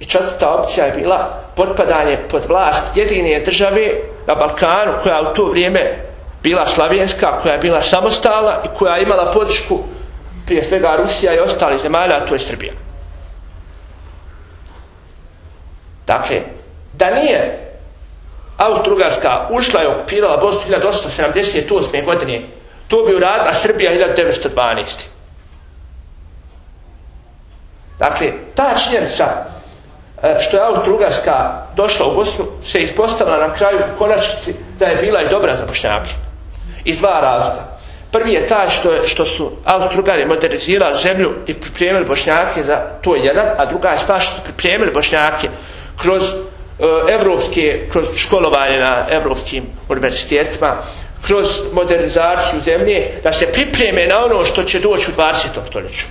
i četvrta opcija je bila potpadanje pod vlast jedine države na Balkanu koja u to vrijeme bila slavijenska, koja je bila samostalna i koja je imala podršku prije svega Rusija i ostali zemalja, a to je Srbija. Dakle, da nije Austro-Ugarska ušla i okupirala Bosnu 1878. godine, to bi uradila Srbija 1912. Dakle, ta činjenica što je Austro-Ugarska došla u Bosnu se ispostavila na kraju konačnici da je bila i dobra za Bošnjake. Iz dva razloga. Prvi je taj što, što su Austro-Ugari modernizirali zemlju i pripremili Bošnjake za to jedan, a druga je stvar što su pripremili Bošnjake kroz uh, evropske, kroz školovanje na evropskim univerzitetima, kroz modernizaciju zemlje, da se pripreme na ono što će doći u 20. stoljeću.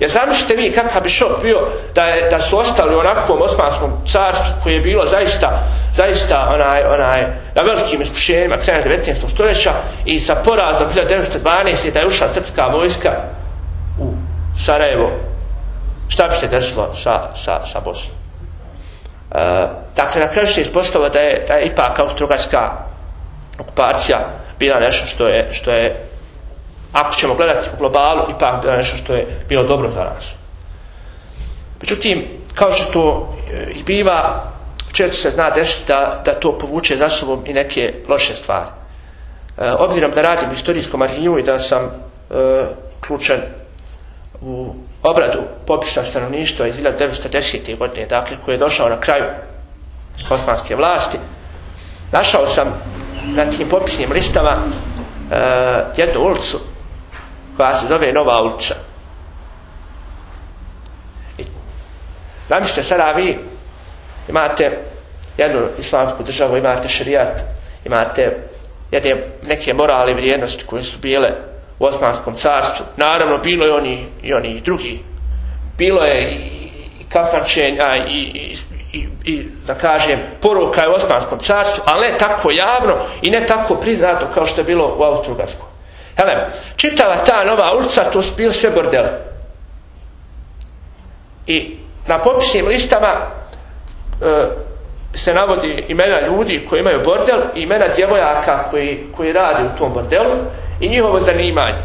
Jer zamislite vi kakav bi šok bio da, je, da su ostali u onakvom osmanskom carstvu koje je bilo zaista, zaista onaj, onaj, na velikim iskušenjima kraja 19. stoljeća i sa porazom 1912. da je ušla srpska vojska u Sarajevo. Šta bi se desilo sa, sa, sa Bosnom? E, dakle, na kraju se ispostavilo da je, da je ipak austro-ugarska okupacija bila nešto što je, što je ako ćemo gledati u globalu, ipak bilo nešto što je bilo dobro za nas. Međutim, kao što to i biva, često se zna desiti da, da to povuče za sobom i neke loše stvari. E, obzirom da radim u istorijskom arhivu i da sam e, ključan u obradu popisa stanovništva iz 1910. godine, dakle, koji je došao na kraju osmanske vlasti, našao sam na tim popisnim listama e, jednu ulicu koja se zove Nova ulica. I zamislite sada vi imate jednu islamsku državu, imate šarijat, imate neke morale vrijednosti koje su bile u Osmanskom carstvu. Naravno, bilo je oni i oni drugi. Bilo je i, i kafančenja i, i, i, i da kažem poruka je u Osmanskom carstvu, ali ne tako javno i ne tako priznato kao što je bilo u Austrougarskoj. Hele, čitava ta nova ulica, to su bili sve bordele. I na popisnim listama e, se navodi imena ljudi koji imaju bordel i imena djevojaka koji, koji rade u tom bordelu i njihovo zanimanje.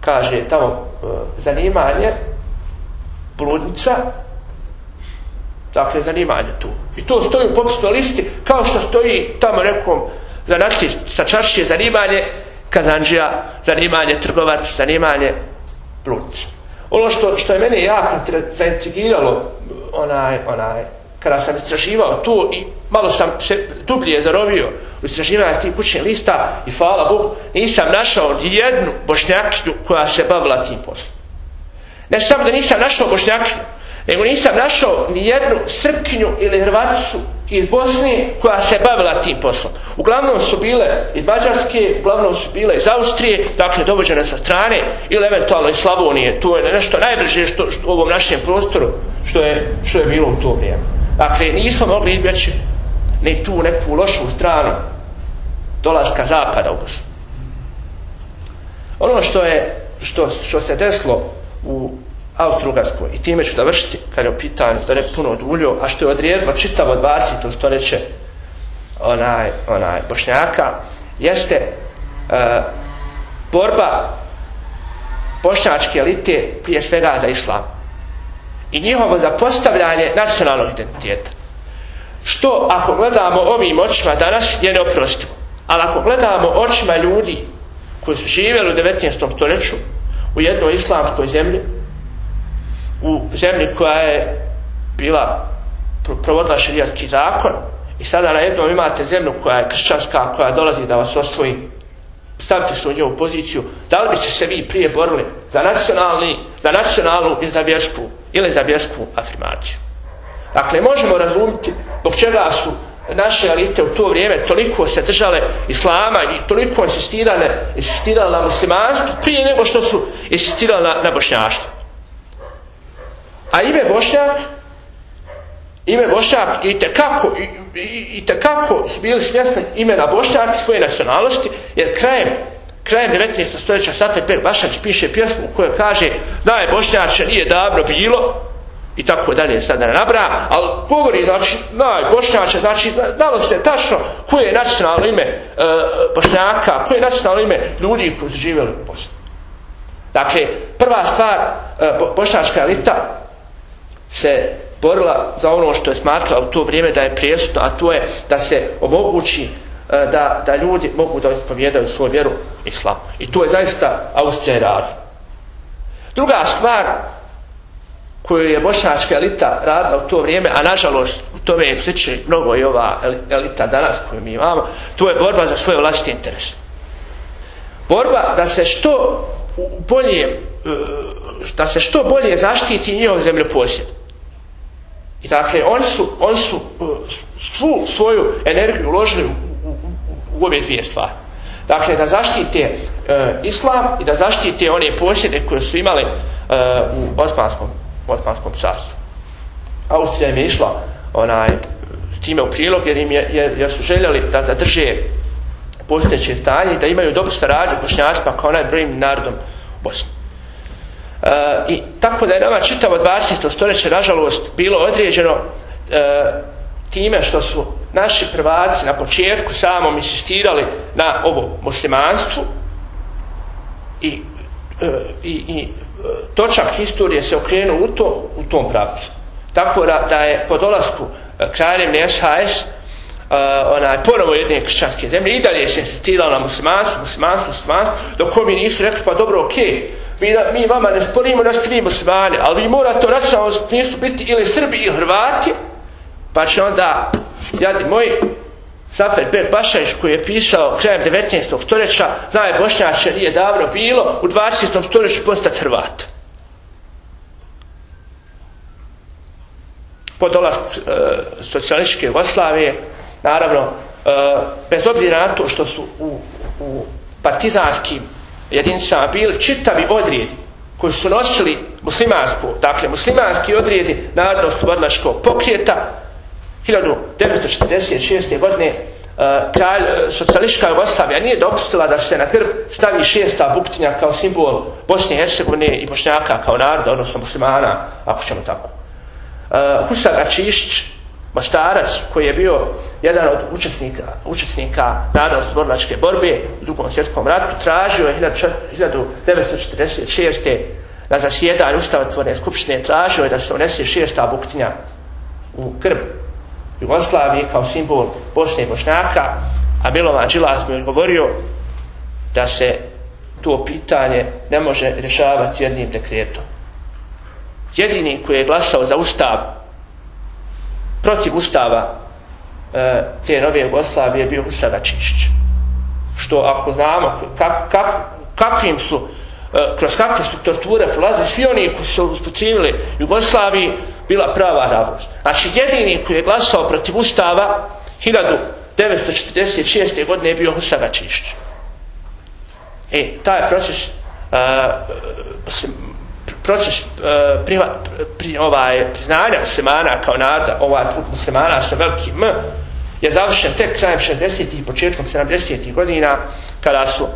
Kaže tamo e, zanimanje bludnica dakle zanimanje tu. I to stoji u popisnoj listi kao što stoji tamo nekom zanati sa čašće zanimanje kazanđija, zanimanje trgovac, zanimanje bludnica. Ono što, što je mene jako zaintrigiralo onaj, onaj, kada sam istraživao to i malo sam se dublje zarovio u istraživanju tih kućnih lista i hvala Bogu, nisam našao jednu bošnjakinju koja se bavila tim poslom. Ne samo da nisam našao bošnjakinju, nego nisam našao ni jednu srpkinju ili hrvaticu iz Bosne koja se bavila tim poslom. Uglavnom su bile iz Mađarske, uglavnom su bile iz Austrije, dakle dovođene sa strane ili eventualno iz Slavonije. To je nešto najbrže što, što u ovom našem prostoru što je, što je bilo u to vrijeme. Dakle, nismo mogli izbjeći ni tu neku lošu stranu dolaska zapada u Bosnu. Ono što je što, što se desilo u Austro-Ugarskoj i time ću završiti kad je u da ne puno duljio, a što je odrijedilo čitavo 20. stoljeće onaj, onaj bošnjaka jeste e, borba bošnjačke elite prije svega za islam i njihovo zapostavljanje nacionalnog identiteta što ako gledamo ovim očima danas je neoprostivo ali ako gledamo očima ljudi koji su živjeli u 19. stoljeću u jednoj islamskoj zemlji u zemlji koja je bila provodila širijatski zakon i sada na jednom imate zemlju koja je kršćanska, koja dolazi da vas osvoji stavite se u njevu poziciju. Da li bi se vi prije borili za nacionalni za nacionalnu i za vjersku ili za vjersku afirmaciju? Dakle možemo razumjeti zbog čega su naše elite u to vrijeme toliko se držale islama i toliko insistirale, insistirale na muslimanstvu prije nego što su insistirale na, na bošnjaštvu. A ime Bošnjak ime Bošnjak i tekako i, i, tekako bili svjesni imena Bošnjak svoje nacionalnosti jer krajem krajem 19. stoljeća Safet Bek Bašać piše pjesmu u kojoj kaže je Bošnjače nije davno bilo i tako dalje sada ne nabra ali govori znači naj Bošnjače znači dalo se tačno koje je nacionalno ime e, Bošnjaka koje je nacionalno ime ljudi koji su živjeli u Bosni dakle prva stvar e, bošnjačka elita se borila za ono što je smatrala u to vrijeme da je prijesutno, a to je da se omogući e, da, da ljudi mogu da ispovjedaju svoju vjeru islam. I to je zaista Austrija i radi. Druga stvar koju je bošnjačka elita radila u to vrijeme, a nažalost u tome je sliči mnogo i ova elita danas koju mi imamo, to je borba za svoje vlastite interese. Borba da se što bolje e, da se što bolje zaštiti njihov zemljoposjed. I dakle, oni su, oni su uh, svu svoju energiju uložili u, u, u ove dvije stvari. Dakle, da zaštite uh, islam i da zaštite one posjede koje su imali uh, u Osmanskom, Osmanskom carstvu. Austrija im je išla onaj, time u prilog jer, im je, jer, jer su željeli da zadrže postojeće stanje i da imaju dobru sarađu bošnjacima kao najbrojim narodom Bosni. E, I tako da je nama čitavo 20. stoljeće nažalost bilo određeno e, time što su naši prvaci na početku samom insistirali na ovo muslimanstvu i, e, i, i točak historije se okrenuo u, to, u tom pravcu. Tako da, je po dolasku kraljevne SHS uh, onaj, ponovo jedne kršćanske zemlje i dalje se insistiralo na muslimanstvu, muslimanstvu, muslimanstvu, dok ovi nisu rekli pa dobro, okej, okay, mi, mi vama ne sporimo da ste vi muslimani, ali vi morate u nacionalnom smislu biti ili Srbi ili Hrvati, pa će onda, jadi moji, Zafer Ben Bašajš koji je pisao krajem 19. stoljeća, zna je Bošnjače nije davno bilo, u 20. stoljeću postati Hrvat. Po dolasku e, socijalističke Jugoslavije, naravno, e, bez obzira na to što su u, u partizanskim jedinicama bili čitavi odrijedi koji su nosili muslimansku, dakle muslimanski odrijedi narodno slobodlačkog pokrijeta 1946. godine uh, kralj, uh, socijalistička Jugoslavija nije dopustila da se na grb stavi šesta buktinja kao simbol Bosne i Hercegovine i Bošnjaka kao naroda, odnosno muslimana, ako ćemo tako. Uh, Husa Gačišć, Mostarac, koji je bio jedan od učesnika, učesnika narodno-slobodlačke borbe u drugom svjetskom ratu, tražio je 1946. na zasjedanju Ustavotvorne skupštine tražio je da se unese šesta buktinja u grb Jugoslavije kao simbol Bosne i Bošnjaka, a Milovan Đilas mi je govorio da se to pitanje ne može rješavati jednim dekretom. Jedini koji je glasao za ustav protiv ustava e, te nove Jugoslavije je bio Husada Čišć. Što ako znamo kak, kak, kakvim su e, kroz kakve su torture prolazili svi oni koji su uspočinili Jugoslaviji bila prava radost. Znači jedini koji je glasao protiv ustava 1946. godine je bio Husada Čišć. E, taj proces uh, proces uh, priva, pri, ovaj, priznanja muslimana kao naroda, ovaj muslimana sa velikim M, je završen tek krajem 60. i početkom 70. godina kada su uh,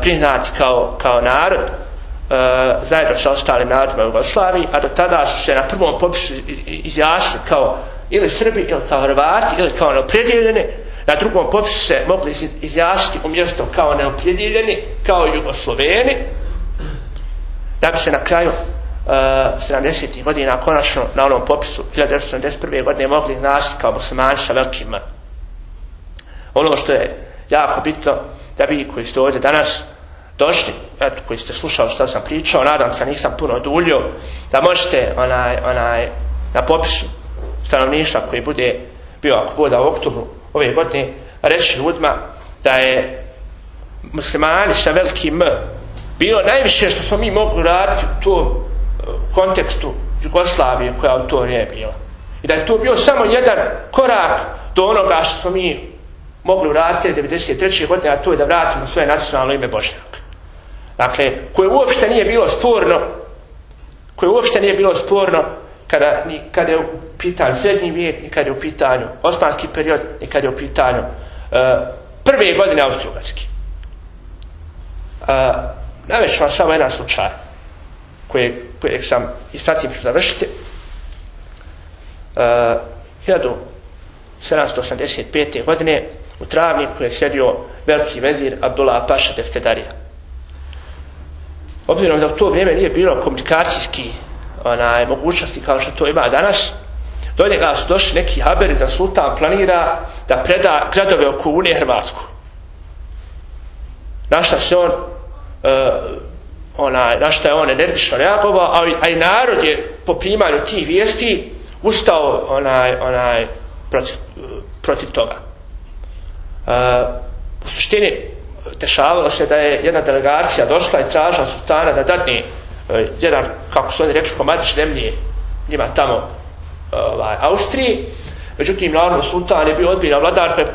priznati kao, kao narod uh, zajedno sa ostalim narodima u Jugoslaviji, a do tada su se na prvom popisu izjasnili kao ili Srbi, ili kao Hrvati, ili kao neopredjeljeni, na drugom popisu se mogli izjasniti umjesto kao neopredjeljeni, kao Jugosloveni, da bi se na kraju uh, 70. godina konačno na onom popisu 1971. godine mogli nasiti kao muslimani sa velikim. Ono što je jako bitno da vi koji ste ovdje danas došli, eto, koji ste slušali što sam pričao, nadam se nisam puno duljio, da možete onaj, onaj, na popisu stanovništva koji bude bio ako bude u oktobru ove godine reći ljudima da je muslimani sa velikim M bilo najviše što smo mi mogli raditi u tom kontekstu Jugoslavije koja u to vrijeme bila. I da je to bio samo jedan korak do onoga što smo mi mogli uraditi 93. godine, a to je da vratimo svoje nacionalno ime Bošnjaka. Dakle, koje uopšte nije bilo sporno, koje uopšte nije bilo sporno kada, ni, kada je u pitanju srednji vijek, ni kada je u pitanju osmanski period, ni kada je u pitanju uh, prve godine Austro-Ugarski. Uh, Navešću vam samo jedan slučaj kojeg sam i s ću završiti. Uh, 1785. godine u travniku je sjedio veliki vezir Abdullah Paša Deftedarija. Obzirom da u to vrijeme nije bilo komunikacijski onaj, mogućnosti kao što to ima danas, do njega su došli neki haberi da sultan planira da preda gradove oko Unije Hrvatsku. Našta se on uh, ona, na šta je on energično reagovao, a, a i narod je po primanju tih vijesti ustao onaj, onaj protiv, protiv toga. Uh, u suštini dešavalo se da je jedna delegacija došla i tražila sultana da dadne uh, jedan, kako su oni rekli, komadić zemlje njima tamo ovaj, Austriji. Međutim, naravno, sultan je bio odbina vladar, pa je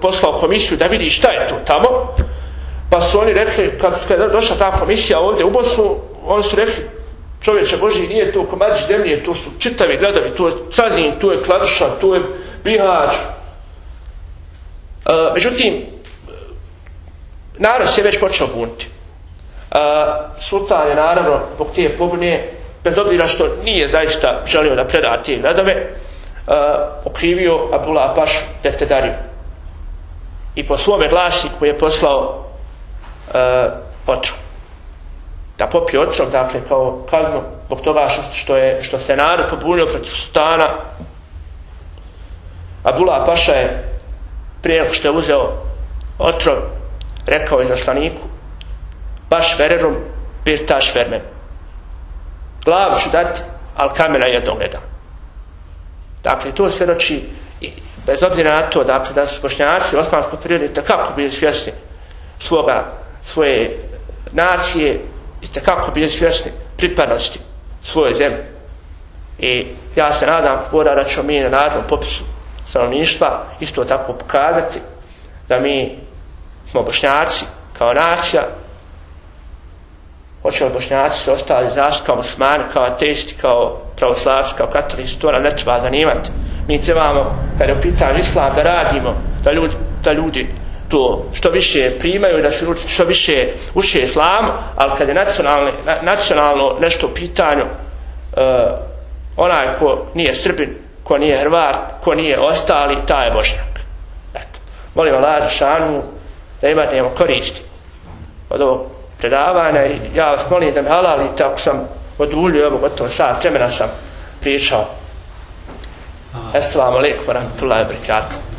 poslao komisiju da vidi šta je to tamo. Pa su oni rekli, kad, kad je došla ta komisija ovdje u Bosnu, oni su rekli, čovječe Boži, nije to komadić zemlje, to su čitavi gradovi, tu je Cadin, tu je Kladuša, tu je Bihać. E, međutim, narod se već počeo buniti. E, sultan je naravno, zbog te pobune, bez obzira što nije zaista želio da preda te gradove, e, okrivio Abdullah Paš Deftedariju. I po svome glasiku je poslao uh, otrov. Da popije otrov, dakle, kao kaznu, zbog toga što, je, što se narod pobunio protiv sultana. Abdullah Paša je prije što je uzeo otrov, rekao je zaslaniku, baš vererum, bir taš vermen. Glavu ću dati, ali kamena jednog ne dam. Dakle, to sve noći, bez obzira na to, dakle, da su bošnjaci u osmanskom periodu kako bili svjesni svoga svoje nacije i kako bili svjesni pripadnosti svoje zemlje. I ja se nadam Bora da ćemo mi na narodnom popisu stanovništva isto tako pokazati da mi smo bošnjaci kao nacija Hoće li bošnjaci su ostali zašto kao muslimani, kao ateisti, kao pravoslavci, kao katolici, to nam ne treba zanimati. Mi trebamo, kada je u pitanju islam, da radimo, da ljudi, da ljudi to što više primaju, da što više uše islamu, ali kad je nacionalno, na, nacionalno nešto u pitanju, uh, onaj ko nije Srbin, ko nije Hrvat, ko nije ostali, taj je Bošnjak. Eto. Molim Allah šanu da imate koristi od ovog predavanja i ja vas molim da me halalite ako sam oduljio, evo gotovo sat vremena sam pričao. Assalamu alaikum wa rahmatullahi wa barakatuh.